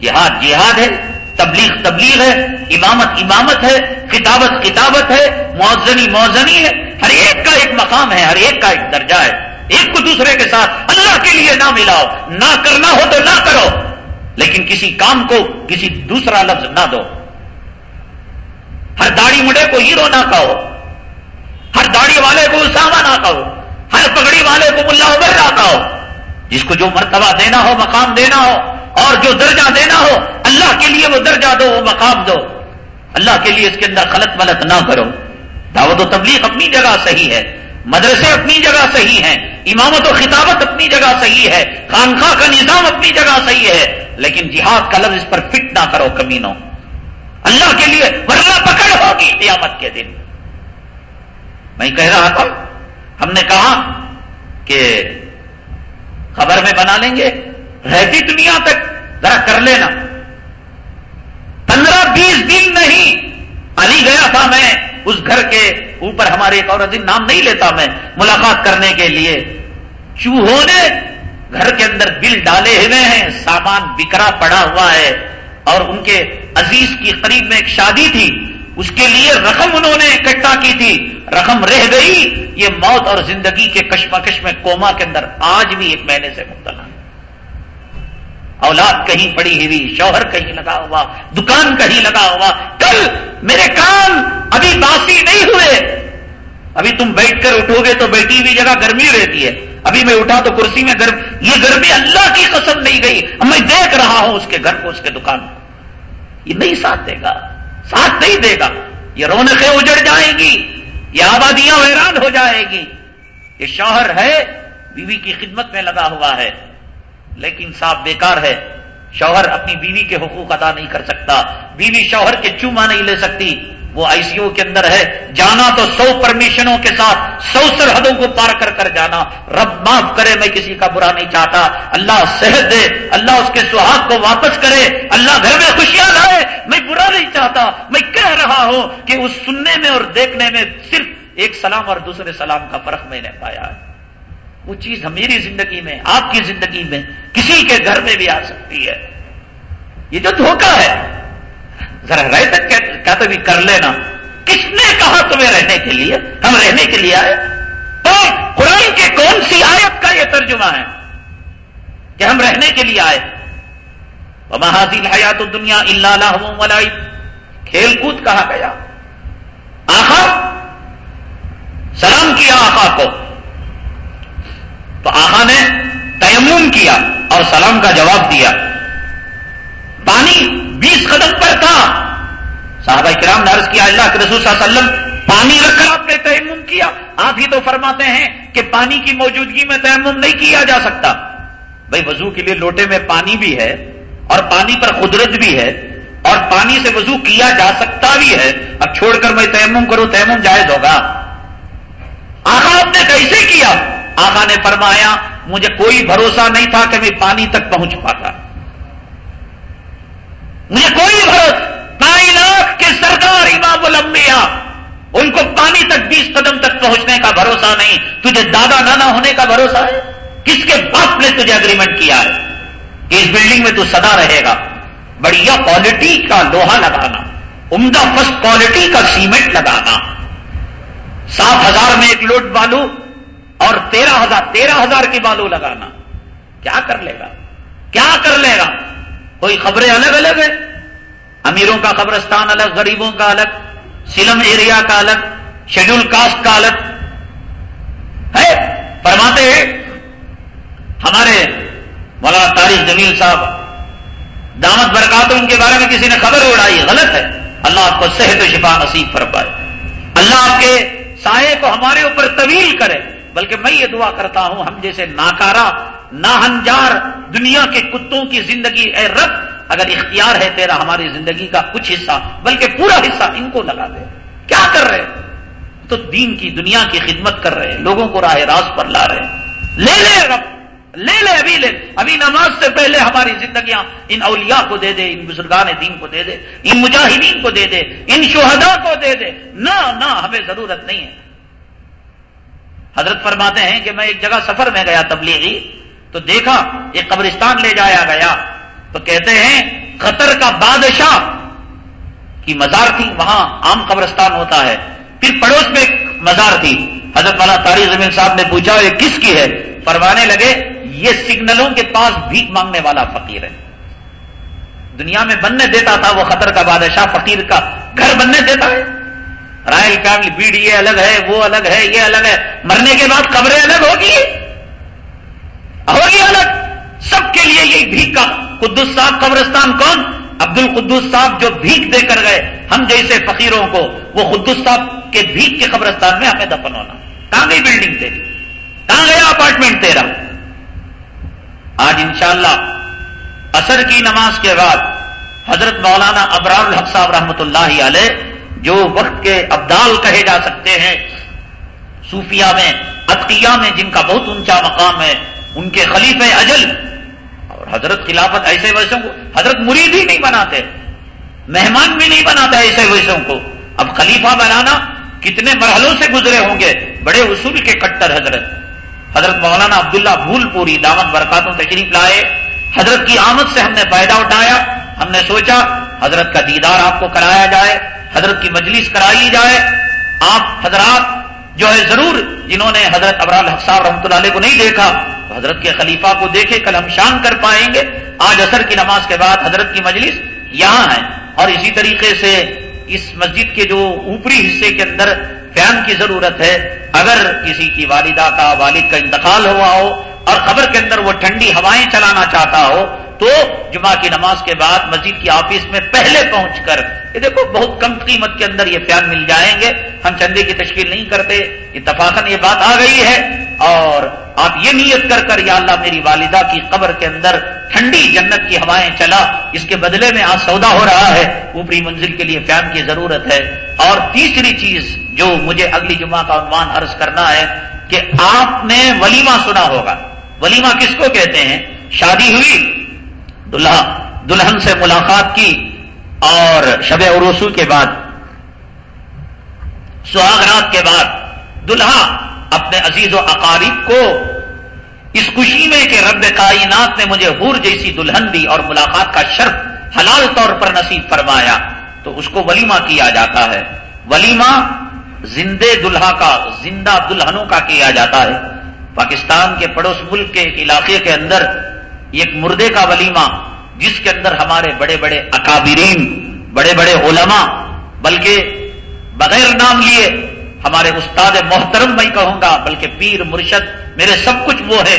جہاد جہاد ہے، تبلیغ تبلیغ ہے، امامت امامت ہے کتابت کتابت ہے موزنی موزنی ہے۔ ہر ایک کا ایک مقام ہے، ہر ایک کا ایک درجہ ہے۔ ایک کو دوسرے کے ساتھ اللہ کے لیے نہ ملاؤ، نہ کرنا ہو تو نہ کرو۔ لیکن کسی کام کو کسی دوسرا لفظ نہ دو۔ ہر داڑھی مڑے کو ہیرو نہ کہو۔ ہر داڑھی والے کو اسامہ نہ کہو۔ ہر پگڑی والے کو ملا عمر نہ کہو۔ جس کو جو مرتبہ دینا ہو، مقام دینا ہو، اور جو درجہ دینا ہو، اللہ کے لیے وہ درجہ دو، وہ مقام دو۔ اللہ کے لیے اس کے اندر خلط ملت نہ کرو۔ دعوت و تبلیغ اپنی جگہ صحیح ہے۔ مدرسے اپنی جگہ صحیح ہیں، امامت و خطابت اپنی جگہ صحیح ہے خانخواہ کا نظام اپنی جگہ صحیح ہے، لیکن جہاد کا لفظ اس پر فٹ نہ کرو کمینوں۔ اللہ کے لیے ورنہ پکڑ ہوگی قیامت کے دن۔ میں کہہ رہا تھا، ہم نے کہا کہ خبر میں بنا لیں گے، رہتی دنیا تک، ذرا کر لینا۔ پندرہ بیس دن نہیں، علی گیا تھا میں اس گھر کے اوپر ہمارے ایک عورت نام نہیں لیتا میں، ملاقات کرنے کے لیے۔ چوہوں نے گھر کے اندر بل ڈالے ہوئے ہیں، سامان بکرا پڑا ہوا ہے۔ اور ان کے عزیز کی قریب میں ایک شادی تھی۔ اس کے لیے رقم انہوں نے اکٹھا کی تھی۔ رقم رہ گئی۔ یہ موت اور زندگی کے کشمکش میں کوما کے اندر آج بھی ایک مہینے سے مبتلا۔ اولاد کہیں پڑی ہوئی، شوہر کہیں لگا ہوا، دکان کہیں لگا ہوا، کل میرے کام ابھی باسی نہیں ہوئے۔ ابھی تم بیٹھ کر اٹھو گے تو بیٹھی ہوئی جگہ گرمی رہتی ہے۔ ابھی میں اٹھا تو کرسی میں گرم، یہ گرمی اللہ کی قسم نہیں گئی۔ اب میں دیکھ رہا ہوں اس کے گھر کو، اس کے دکان کو۔ یہ نہیں ساتھ دے گا، ساتھ نہیں دے گا۔ یہ رونقیں اجڑ جائیں گی، یہ آبادیاں ویران ہو جائے گی۔ یہ شوہر ہے، بیوی کی خدمت میں لگا ہوا ہے۔ لیکن صاحب بیکار ہے۔ شوہر اپنی بیوی کے حقوق ادا نہیں کر سکتا۔ بیوی شوہر کے چوما نہیں لے سکتی۔ وہ آئی سی یو کے اندر ہے۔ جانا تو سو پرمیشنوں کے ساتھ سو سرحدوں کو پار کر کر جانا۔ رب معاف کرے، میں کسی کا برا نہیں چاہتا۔ اللہ صحت دے۔ اللہ اس کے سہاگ کو واپس کرے۔ اللہ گھر میں خوشیاں لائے۔ میں برا نہیں چاہتا۔ میں کہہ رہا ہوں کہ اس سننے میں اور دیکھنے میں صرف ایک سلام اور دوسرے سلام کا فرق میں نے پایا ہے۔ وہ چیز میری زندگی میں، آپ کی زندگی میں کسی کے گھر میں بھی آ سکتی ہے۔ یہ جو دھوکہ ہے، ذرا رہ تک کیا بھی کر لینا۔ کس نے کہا تمہیں رہنے کے لیے؟ ہم رہنے کے لیے آئے۔ تو قرآن کے کون سی آیت کا یہ ترجمہ ہے کہ ہم رہنے کے لیے آئے؟ محاذل حیات دنیا اللہ ملائی کھیل کود کہا گیا۔ آخا، سلام کیا آخا کو۔ تو آخا نے تیمم کیا اور سلام کا جواب دیا۔ پانی بیس قدم پر تھا۔ صحابہ کرام نے عرض کیا، اللہ کے رسول صلی اللہ علیہ وسلم، پانی رکھ کر آپ نے تیمم کیا۔ آپ ہی تو فرماتے ہیں کہ پانی کی موجودگی میں تیمم نہیں کیا جا سکتا۔ بھائی، وضو کے لیے لوٹے میں پانی بھی ہے اور پانی پر قدرت بھی ہے اور پانی سے وضو کیا جا سکتا بھی ہے۔ اب چھوڑ کر میں تیمم کروں، تیمم جائز ہوگا۔ آخا آپ نے کیسے کیا؟ آخا نے فرمایا، مجھے کوئی بھروسہ نہیں تھا کہ میں پانی تک پہنچ پاتا۔ مجھے کوئی بھروسہ کائنات کے سرکار امام الانبیاء ان کو پانی تک بیس قدم تک پہنچنے کا بھروسہ نہیں۔ تجھے دادا نانا ہونے کا بھروسہ ہے؟ کس کے باپ نے تجھے اگریمنٹ کیا ہے؟ کہ اس بلڈنگ میں تو سدا رہے گا۔ بڑھیا کوالٹی کا لوہا لگانا، عمدہ فسٹ کوالٹی کا سیمنٹ لگانا۔ سات ہزار میں ایک لوٹ بالو اور تیرہ ہزار تیرہ ہزار کی بالو لگانا۔ کیا کر لے گا؟ کیا کر لے گا؟ کوئی خبریں الگ الگ ہیں؟ امیروں کا قبرستان الگ، غریبوں کا الگ، سلم ایریا کا الگ، شیڈول کاسٹ کا الگ۔ ہے؟ فرماتے ہیں، ہمارے مولانا تاریخ جمیل صاحب دامت برکات ان کے بارے میں کسی نے خبر اڑائی، غلط ہے۔ اللہ آپ کو صحت و شفا نصیب فرمائے۔ اللہ آپ کے سائے کو ہمارے اوپر طویل کرے۔ بلکہ میں یہ دعا کرتا ہوں، ہم جیسے ناکارا ناہنجار دنیا کے کتوں کی زندگی، اے رب، اگر اختیار ہے تیرا ہماری زندگی کا کچھ حصہ، بلکہ پورا حصہ ان کو لگا دے۔ کیا کر رہے؟ تو دین کی دنیا کی خدمت کر رہے ہیں لوگوں کو راہ راست پر لا رہے۔ لے لے رب، لے لے، ابھی لے۔ ابھی نماز سے پہلے ہماری زندگیاں ان اولیاء کو دے دے، ان بزرگان دین کو دے دے، ان مجاہدین کو دے دے، ان شہداء کو دے دے۔ نہ، ہمیں ضرورت نہیں ہے۔ حضرت فرماتے ہیں کہ میں ایک جگہ سفر میں گیا تبلیغی، تو دیکھا، ایک قبرستان لے جایا گیا۔ تو کہتے ہیں قطر کا بادشاہ کی مزار تھی، وہاں عام قبرستان ہوتا ہے۔ پھر پڑوس میں مزار تھی۔ حضرت والا تاریخ زمین صاحب نے پوچھا، یہ کس کی ہے؟ فرمانے لگے، یہ سگنلوں کے پاس بھیک مانگنے والا فقیر ہے۔ دنیا میں بننے دیتا تھا وہ خطر کا بادشاہ، فقیر کا گھر بننے دیتا ہے۔ رائل فیملی بیڈ یہ الگ ہے، وہ الگ ہے، یہ الگ ہے۔ مرنے کے بعد قبریں الگ ہوگی؟ ہوگی الگ۔ سب کے لیے یہی بھیک کا قدس صاحب قبرستان کون؟ عبد القدس صاحب جو بھیک دے کر گئے۔ ہم جیسے فقیروں کو، وہ قدس صاحب کے بھیک کے قبرستان میں ہمیں دفن ہونا۔ کہاں گئی بلڈنگ تیری؟ کہاں گیا اپارٹمنٹ تیرا؟ آج انشاءاللہ اثر کی نماز کے بعد حضرت مولانا ابرار الحق صاحب رحمۃ اللہ علیہ جو وقت کے ابدال کہے جا سکتے ہیں صوفیہ میں، عطیہ میں، جن کا بہت اونچا مقام ہے، ان کے خلیفہ اجل۔ اور حضرت خلافت ایسے ویسوں کو، حضرت مرید ہی نہیں بناتے، مہمان بھی نہیں بناتے ایسے ویسوں کو۔ اب خلیفہ بنانا کتنے مرحلوں سے گزرے ہوں گے، بڑے اصول کے کٹر حضرت۔ حضرت مولانا عبداللہ بھول پوری دامت برکاتوں تشریف لائے، حضرت کی آمد سے ہم نے فائدہ اٹھایا ہم نے سوچا حضرت کا دیدار آپ کو کرایا جائے، حضرت کی مجلس کرائی جائے۔ آپ حضرات جو ہے ضرور جنہوں نے حضرت ابرال حقصاب رحمۃ اللہ علیہ کو نہیں دیکھا، تو حضرت کے خلیفہ کو دیکھے، کل ہم شان کر پائیں گے۔ آج اثر کی نماز کے بعد حضرت کی مجلس یہاں ہے۔ اور اسی طریقے سے اس مسجد کے جو اوپری حصے کے اندر فین کی ضرورت ہے، اگر کسی کی والدہ کا، والد کا انتقال ہوا ہو اور خبر کے اندر وہ ٹھنڈی ہوائیں چلانا چاہتا ہو تو جمعہ کی نماز کے بعد مسجد کی آفس میں پہلے پہنچ کر، یہ دیکھو بہت کم قیمت کے اندر یہ فیان مل جائیں گے۔ ہم چندے کی تشکیل نہیں کرتے اتفاقاً یہ بات آ گئی ہے۔ اور آپ یہ نیت کر کر، یا اللہ میری والدہ کی قبر کے اندر ٹھنڈی جنت کی ہوائیں چلا، اس کے بدلے میں آج سودا ہو رہا ہے، اوپری منزل کے لیے فیان کی ضرورت ہے۔ اور تیسری چیز جو مجھے اگلی جمعہ کا عنوان عرض کرنا ہے کہ آپ نے ولیمہ سنا ہوگا۔ ولیمہ کس کو کہتے ہیں؟ شادی ہوئی۔ دلہا دلہن سے ملاقات کی اور شب عروسو کے بعد سہاگرات کے بعد دلہا اپنے عزیز و اقارب کو اس خوشی میں کہ رب کائنات نے مجھے حور جیسی دلہن دی اور ملاقات کا شرف حلال طور پر نصیب فرمایا، تو اس کو ولیمہ کیا جاتا ہے۔ ولیمہ زندے دلہا کا، زندہ دلہنوں کا کیا جاتا ہے۔ پاکستان کے پڑوس ملک کے علاقے کے اندر ایک مردے کا ولیمہ جس کے اندر ہمارے بڑے بڑے اکابرین، بڑے بڑے علماء، بلکہ بغیر نام لیے ہمارے استاد محترم میں کہوں گا، بلکہ پیر، مرشد، میرے سب کچھ وہ ہے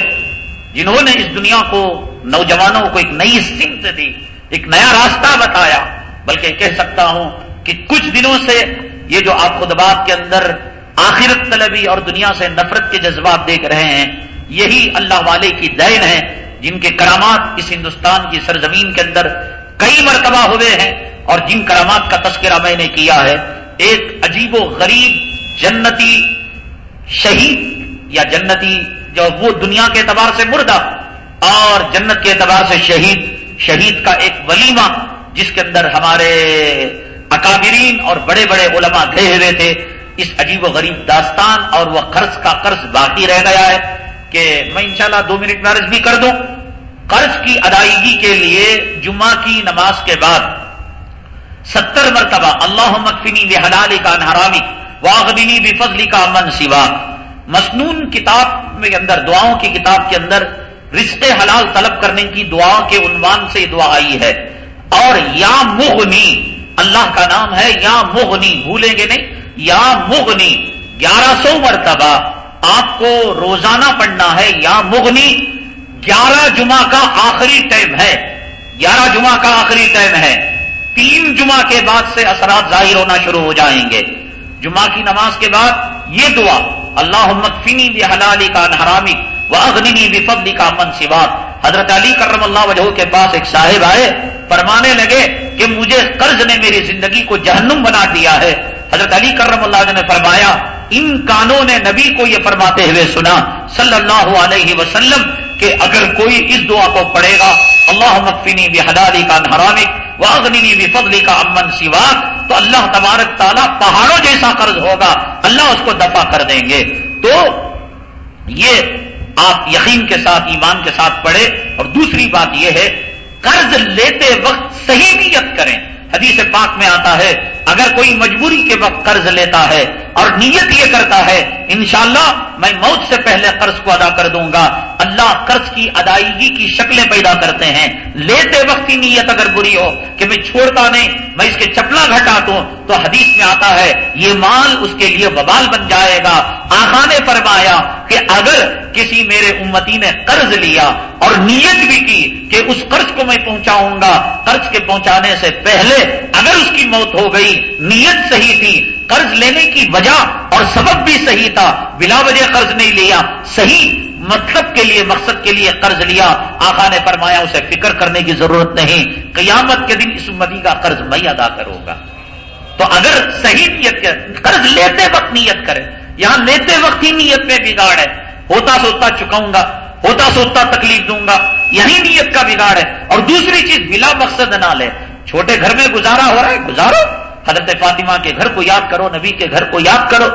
جنہوں نے اس دنیا کو، نوجوانوں کو ایک نئی سمت دی، ایک نیا راستہ بتایا۔ بلکہ کہہ سکتا ہوں کہ کچھ دنوں سے یہ جو آپ خطبات کے اندر آخرت طلبی اور دنیا سے نفرت کے جذبات دیکھ رہے ہیں، یہی اللہ والے کی دین ہے۔ جن کے کرامات اس ہندوستان کی سرزمین کے اندر کئی مرتبہ ہوئے ہیں اور جن کرامات کا تذکرہ میں نے کیا ہے، ایک عجیب و غریب جنتی شہید یا جنتی جو وہ دنیا کے اعتبار سے مردہ اور جنت کے اعتبار سے شہید شہید کا ایک ولیمہ جس کے اندر ہمارے اکابرین اور بڑے بڑے علماء گئے ہوئے تھے۔ اس عجیب و غریب داستان اور وہ قرض کا قرض باقی رہ گیا ہے۔ کہ میں انشاءاللہ دو منٹ میں عرض بھی کر دوں۔ قرض کی ادائیگی کے لیے جمعہ کی نماز کے بعد ستر مرتبہ اللہ مکفنی و حلالی کا انحرامی واغبنی بھی فضلی کا امن سوا۔ مصنون کتاب میں اندر، دعاؤں کی کتاب کے اندر رشتے حلال طلب کرنے کی دعا کے عنوان سے دعا آئی ہے۔ اور یا مغنی، اللہ کا نام ہے یا مغنی، بھولیں گے نہیں، یا مغنی، گیارہ سو مرتبہ آپ کو روزانہ پڑھنا ہے یا مغنی، گیارہ جمعہ کا آخری ٹائم ہے۔ گیارہ جمعہ کا آخری ٹائم ہے۔ تین جمعہ کے بعد سے اثرات ظاہر ہونا شروع ہو جائیں گے۔ جمعہ کی نماز کے بعد یہ دعا اللہ مکفنی بھی حلالی کا حرامی وہ اغنی بھی فضلی کا من سوات حضرت علی کرم اللہ وجہ کے پاس ایک صاحب آئے، فرمانے لگے کہ مجھے قرض نے میری زندگی کو جہنم بنا دیا ہے۔ حضرت علی کرم اللہ نے فرمایا ان کانوں نے نبی کو یہ فرماتے ہوئے سنا، صلی اللہ علیہ وسلم، کہ اگر کوئی اس دعا کو پڑھے گا اللہ مکفینی بھی حدالی کا نہرامک واغنی بھی فضلی کا امن سوا تو اللہ تبارک تعالیٰ پہاڑوں جیسا قرض ہوگا، اللہ اس کو دفع کر دیں گے۔ تو یہ آپ یقین کے ساتھ، ایمان کے ساتھ پڑھے اور دوسری بات یہ ہے، قرض لیتے وقت صحیح نیت کریں۔ حدیث پاک میں آتا ہے، اگر کوئی مجبوری کے وقت قرض لیتا ہے اور نیت یہ کرتا ہے، انشاءاللہ میں موت سے پہلے قرض کو ادا کر دوں گا۔ اللہ قرض کی ادائیگی کی شکلیں پیدا کرتے ہیں۔ لیتے وقت کی نیت اگر بری ہو کہ میں چھوڑتا نہیں، میں اس کے چپلا گھٹا دوں تو حدیث میں آتا ہے، یہ مال اس کے لیے ببال بن جائے گا۔ آخا نے فرمایا کہ اگر کسی میرے امتی نے قرض لیا اور نیت بھی کی کہ اس قرض کو میں پہنچاؤں گا، قرض کے پہنچانے سے پہلے اگر اس کی موت ہو گئی، نیت صحیح تھی قرض لینے کی وجہ اور سبب بھی صحیح تھا۔ بلا وجہ قرض نہیں لیا، صحیح مطلب کے لیے، مقصد کے لیے قرض لیا۔ آقا نے فرمایا، اسے فکر کرنے کی ضرورت نہیں۔ قیامت کے دن اس مدی کا قرض میں ادا کروں گا تو اگر صحیح نیت کر قرض لیتے وقت نیت کرے۔ یہاں لیتے وقت ہی نیت میں بگاڑ ہے۔ ہوتا سوتا چکاؤں گا، ہوتا سوتا تکلیف دوں گا۔ یہی نیت کا بگاڑ ہے۔ اور دوسری چیز، بلا مقصد نہ لے۔ چھوٹے گھر میں گزارا ہو رہا ہے، گزارو۔ حضرت فاطمہ کے گھر کو یاد کرو، نبی کے گھر کو یاد کرو۔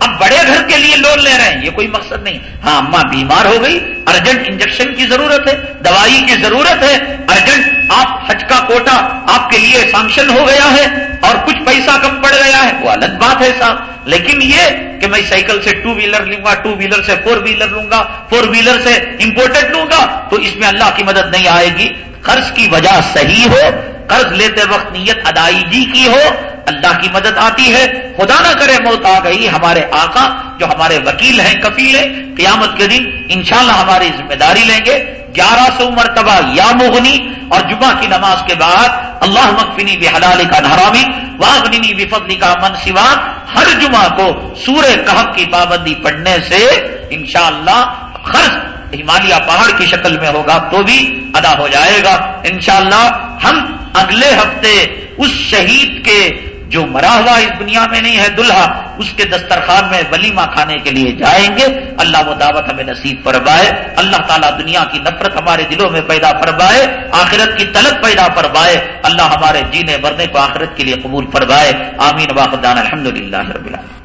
اب بڑے گھر کے لیے لون لے رہے ہیں، یہ کوئی مقصد نہیں۔ ہاں اماں بیمار ہو گئی، ارجنٹ انجیکشن کی ضرورت ہے، دوائی کی ضرورت ہے، ارجنٹ آپ حج کا کوٹا آپ کے لیے سانکشن ہو گیا ہے اور کچھ پیسہ کم پڑ گیا ہے۔ وہ الگ بات ہے صاحب۔ لیکن یہ کہ میں سائیکل سے ٹو ویلر لوں گا، ٹو ویلر سے فور ویلر لوں گا، فور ویلر سے امپورٹنٹ لوں گا، تو اس میں اللہ کی مدد نہیں آئے گی۔ قرض کی وجہ صحیح ہو، قرض لیتے وقت نیت ادائیگی کی ہو، اللہ کی مدد آتی ہے۔ خدا نہ کرے موت آ گئی، ہمارے آقا جو ہمارے وکیل ہیں، کفیل ہیں، قیامت کے دن انشاءاللہ ہماری ذمہ داری لیں گے۔ گیارہ سو مرتبہ یا مغنی اور جمعہ کی نماز کے بعد اللہ مکفنی بھی حلال کا نہرامی واغنی بھی کا من سوا ہر جمعہ کو سورہ کہب کی پابندی پڑھنے سے انشاءاللہ خرچ ہمالیہ پہاڑ کی شکل میں ہوگا تو بھی ادا ہو جائے گا۔ انشاءاللہ ہم اگلے ہفتے اس شہید کے جو مرا ہوا اس دنیا میں نہیں ہے دلہا، اس کے دسترخوان میں ولیمہ کھانے کے لیے جائیں گے۔ اللہ وہ دعوت ہمیں نصیب فرمائے۔ اللہ تعالیٰ دنیا کی نفرت ہمارے دلوں میں پیدا فرمائے، آخرت کی طلب پیدا فرمائے۔ اللہ ہمارے جینے مرنے کو آخرت کے لیے قبول فرمائے۔ آمین۔ واقدان الحمد للہ رب العالمین۔